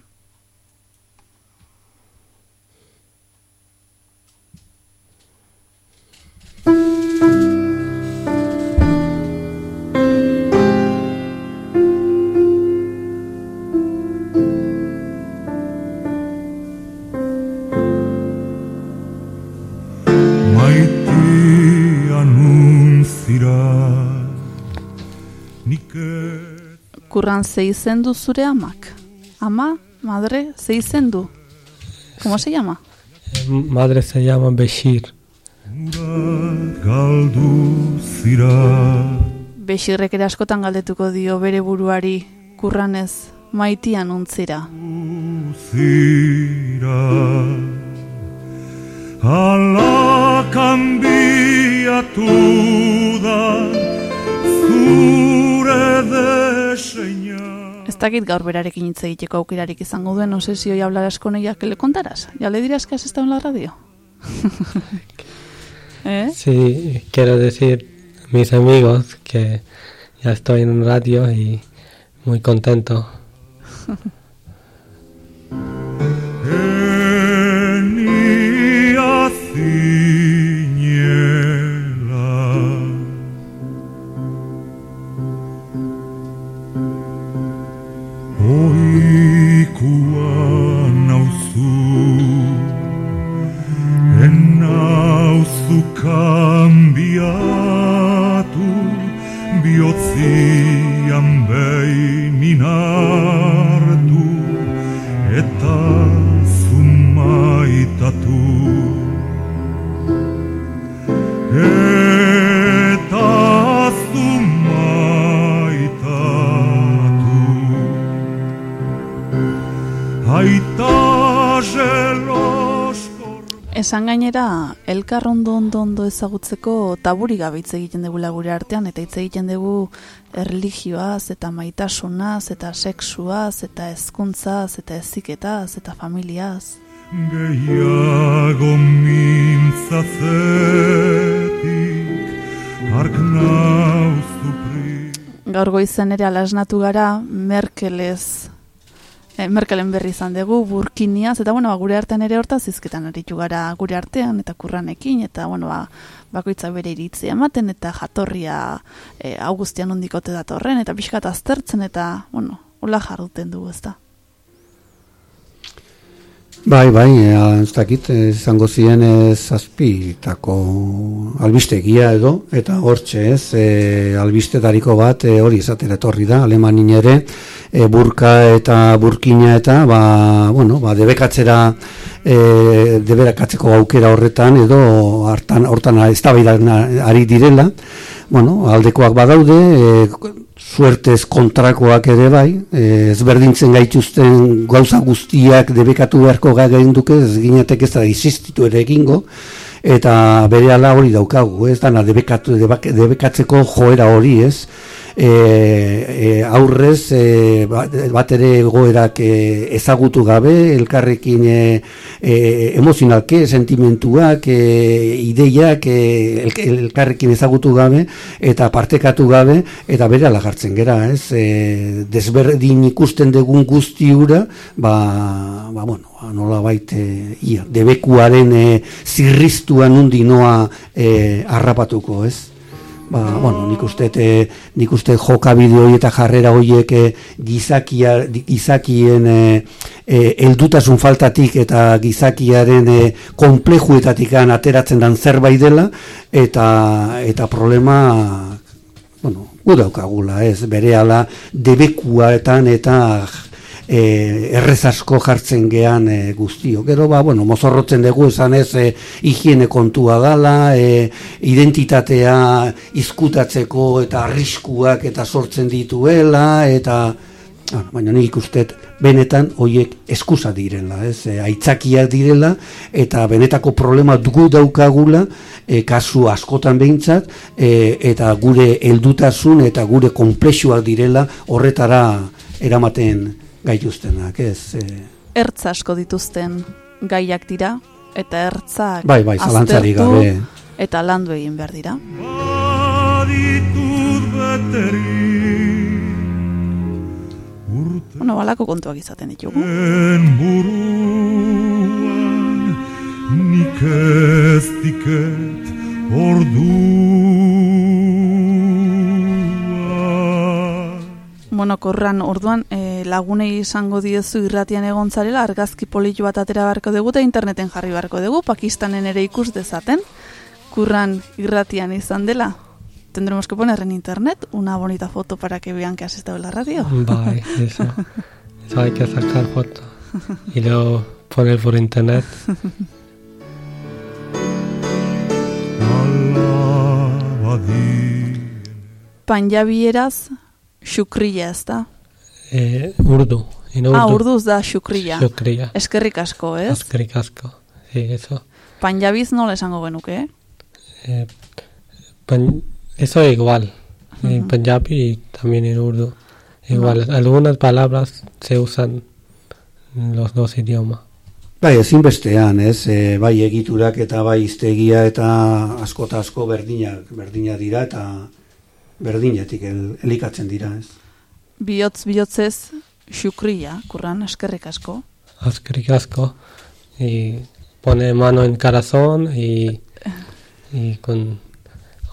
Maitea Kurran ze izen du zure amak? Ama, madre, ze izen du? ¿Cómo se llama? Madre se llama Beshir. galdu zira Bexirrek ere askotan galdetuko dio bere buruari kurranez maitian untzira. zira Ala kanbiatu da deseina Ez dakit gaur berarekin hitz egiteko aukerarik izango duen, no sé si hoy hablarás con ella, que le contarás? ¿Ya le dirás que has estado en la radio? ¿Eh? Sí, quiero decir a mis amigos que ya estoy en radio y muy contento. elkar ondo ondo ondo ezagutzeko taburi gabe hitz egiten dugula gure artean, eta hitz egiten dugu erlijioaz, eta maitasunaz, eta sexuaz, eta hezkuntzaz, eta eziketaz, eta familiaz. Gehiago mintzazetik pri Gaur goizen ere alasnatu gara Merkelez Merkelen berri izan dugu, burkiniaz, eta bueno, ba, gure artean ere hortaz izketan aritu gara gure artean, eta kurranekin, eta bueno, ba, bakoitza bere iritzia ematen, eta jatorria e, augustian ondikote datorren, eta pixkat aztertzen, eta, bueno, hola jarduten dugu, ezta. Bai, bai, ea, ez dakit, eh, izango ziren ez zazpitako albistegia edo, eta hortxe ez, e, albistetariko bat e, hori esatera etorri da, alemanin ere, e, burka eta burkina eta, ba, bueno, ba, debekatzera, e, debekatzeko aukera horretan, edo hartan, hortan ez ari direla, bueno, aldekoak badaude, e, suertez kontrakoak ere bai, e, ezberdintzen gaituzten gauza guztiak debekatu beharko gagain duke, ez ginetek ez da existitu ere egingo, eta bere hori daukagu, ez dana debekatu, debak- debekatzeko joera hori, ez? E, e, aurrez e, bat ere egoerak e, ezagutu gabe, elkarrekin e, e, emozionalke, sentimentuak, e, ideiak e, el, elkarrekin ezagutu gabe, eta partekatu gabe, eta bere alagartzen gera, ez? E, desberdin ikusten dugun guzti ba, ba bueno, ba, nola baite, ia, debekuaren e, zirriztuan undi noa e, harrapatuko, ez? Ba, bueno, nik uste, e, nik uste jokabide hori eta jarrera horiek e, gizakia, gizakien e, e, eldutasun faltatik eta gizakiaren e, komplejuetatik ateratzen dan zerbait dela eta, eta problema bueno, gu daukagula, ez, berehala debekuaetan eta e, errez asko jartzen gean e, guztio. Gero, ba, bueno, mozorrotzen dugu esan ez e, higiene kontua dala, e, identitatea izkutatzeko eta arriskuak eta sortzen dituela, eta ah, baina nik ikustet benetan hoiek eskusa direla, ez? E, aitzakiak direla eta benetako problema dugu daukagula e, kasu askotan behintzat e, eta gure heldutasun eta gure konplexuak direla horretara eramaten gaituztenak, ez? E, Ertz asko dituzten gaiak dira, eta ertzak bai, bai, aztertu gabe. eta landu egin behar dira. Bueno, balako kontuak izaten ditugu. Buruan Nik ez diket orduan Bueno, korran, orduan e, lagunei izango diezu irratian egon zarela, argazki politu bat atera beharko dugu eta interneten jarri beharko dugu, Pakistanen ere ikus dezaten, kurran irratian izan dela. Tendremos que poner en internet una bonita foto para que vean que has estado en la radio. Bye, eso. Eso hay que sacar foto. Y luego poner por internet. Panjabieraz, xukria ez da. Eh, urdu. Urdu. Ah, urduz da xukria. Shukriya. Eskerrik asko, ez? Eskerrik asko. Sí, eso. Panjabiz nola esango genuke, eh? Eh, pan- eso es igual. En Punjabi y también en urdu. Igual. Algunas palabras se usan en los dos idiomas. Bai, ezinbestean, ez, e, bai egiturak eta bai iztegia eta asko eta asko berdinak, berdina dira eta berdinetik el, elikatzen dira, ez. Bihotz bihotzez xukria, kurran, eskerrik asko. Eskerrik asko. Y pone mano en corazón y, y con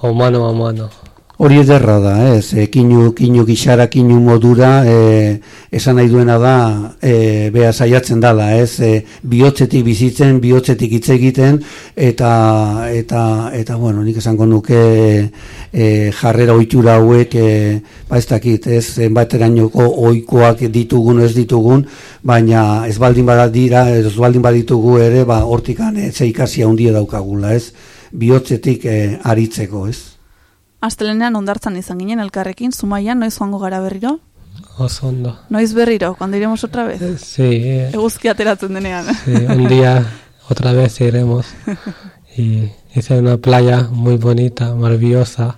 o mano a mano. Hori ederra da, ez, e, kinu, kinu gixara, kinu modura, e, esan nahi duena da, e, beha saiatzen dala, ez, e, bihotzetik bizitzen, bihotzetik hitz egiten, eta, eta, eta, bueno, nik esango nuke e, jarrera ohitura hauek, e, ba ez dakit, ez, baterainoko ohikoak ditugun, ez ditugun, baina ez baldin badira, ez baldin baditugu ere, ba, hortikan, ez ikasia handia daukagula, ez, bihotzetik e, aritzeko, ez. Astelenean ondartzan izan ginen elkarrekin, zumaian, noiz joango gara berriro? Oso ondo. Noiz berriro, cuando iremos otra vez? Sí, eh, Eguzki ateratzen denean. sí, un día otra vez iremos. y es una playa muy bonita, maravillosa,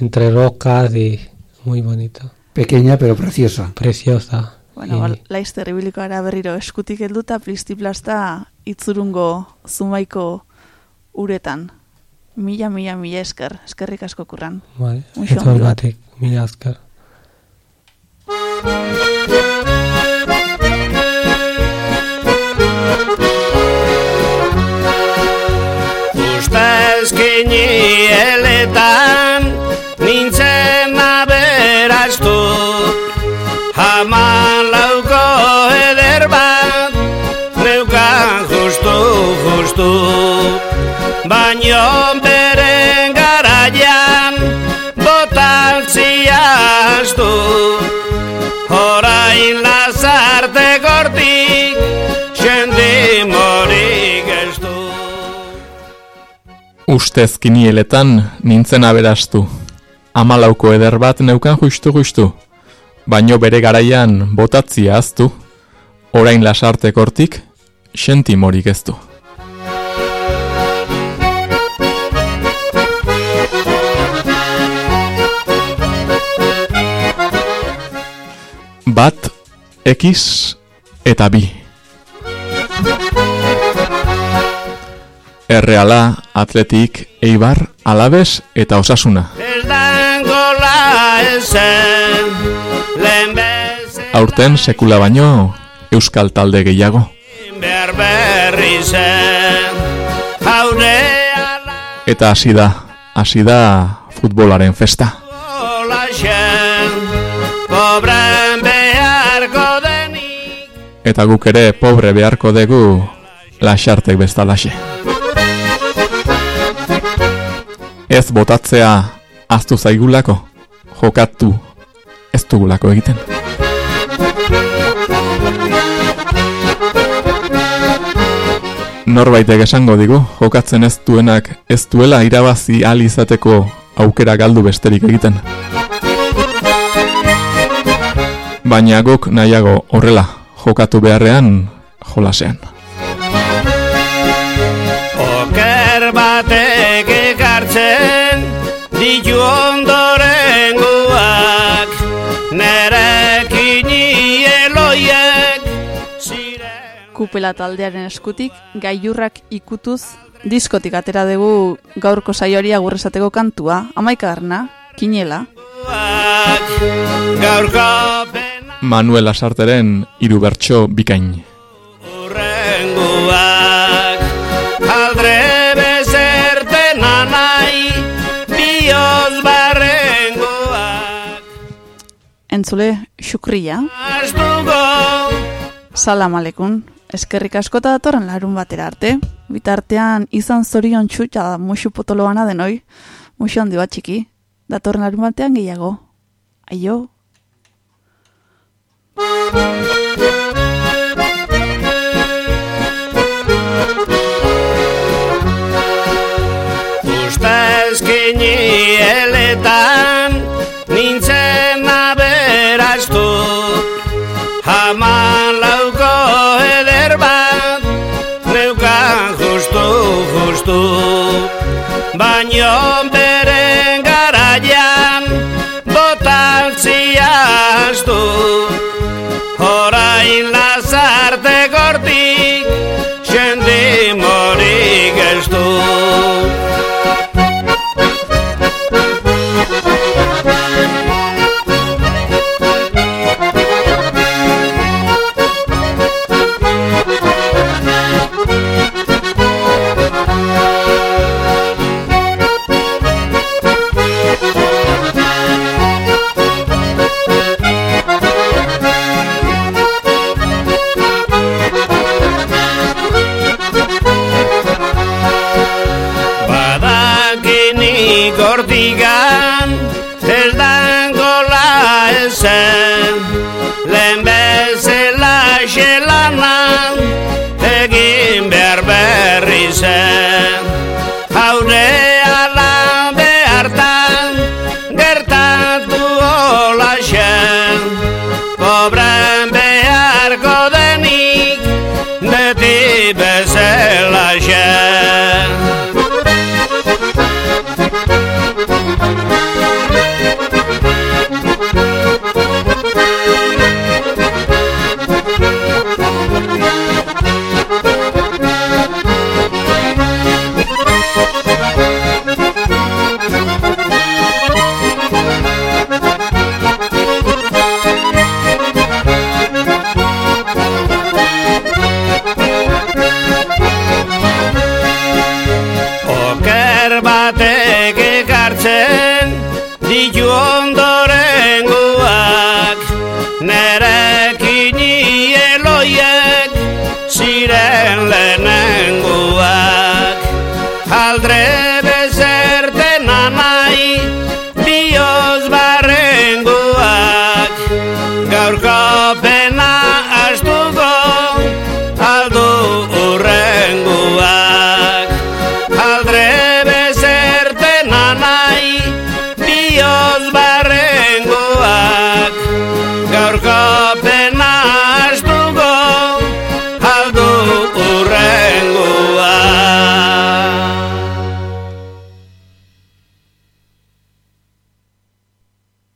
entre rocas y muy bonita, Pequeña pero preciosa. preciosa. Bueno, Y- laizter ibiliko gara berriro eskutik helduta plistiplasta itzurungo zumaiko uretan. Mila, mila, mila esker. Eskerrik asko kurran. Eso ondo. batik, mila asker. Ustezkini eletan nintzen aberastu Haman lauko eder bat neukan justu, justu Baino Ustez kinieletan nintzen aberastu. Amalauko eder bat neukan justu-justu. Baino bere garaian botatzia aztu. Orain lasarte kortik, sentimorik ez du. Bat, ekiz eta bi. Erreala, Atletik, Eibar, Alabes eta Osasuna. Aurten sekula baino euskal talde gehiago. Eta hasi da, hasi da futbolaren festa. Eta guk ere pobre beharko dugu lasartek bestalaxe. Ez botatzea aztu zaigulako, jokatu ez dugulako egiten. Norbaitek esango digu, jokatzen ez duenak ez duela irabazi ahal izateko aukera galdu besterik egiten. Baina guk nahiago horrela, jokatu beharrean jolasean. Oker batek ekartzen ditu ondoren guak Nerekin eloiek ziren Kupela taldearen eskutik gailurrak ikutuz diskotik atera dugu gaurko saioari agurrezateko kantua. Amaikagarna, kinela. Manuel Asarteren hiru bertso bikain. Entzule, xukria. Salam alekun. Eskerrik askota datorren larun batera arte. Bitartean izan zorion txutxa musu potoloana denoi. Musu handi bat txiki. Datorren larun batean gehiago. Aio. Baino beren garaian botan ziaztu Horain lazarte gortik sendimorik ez du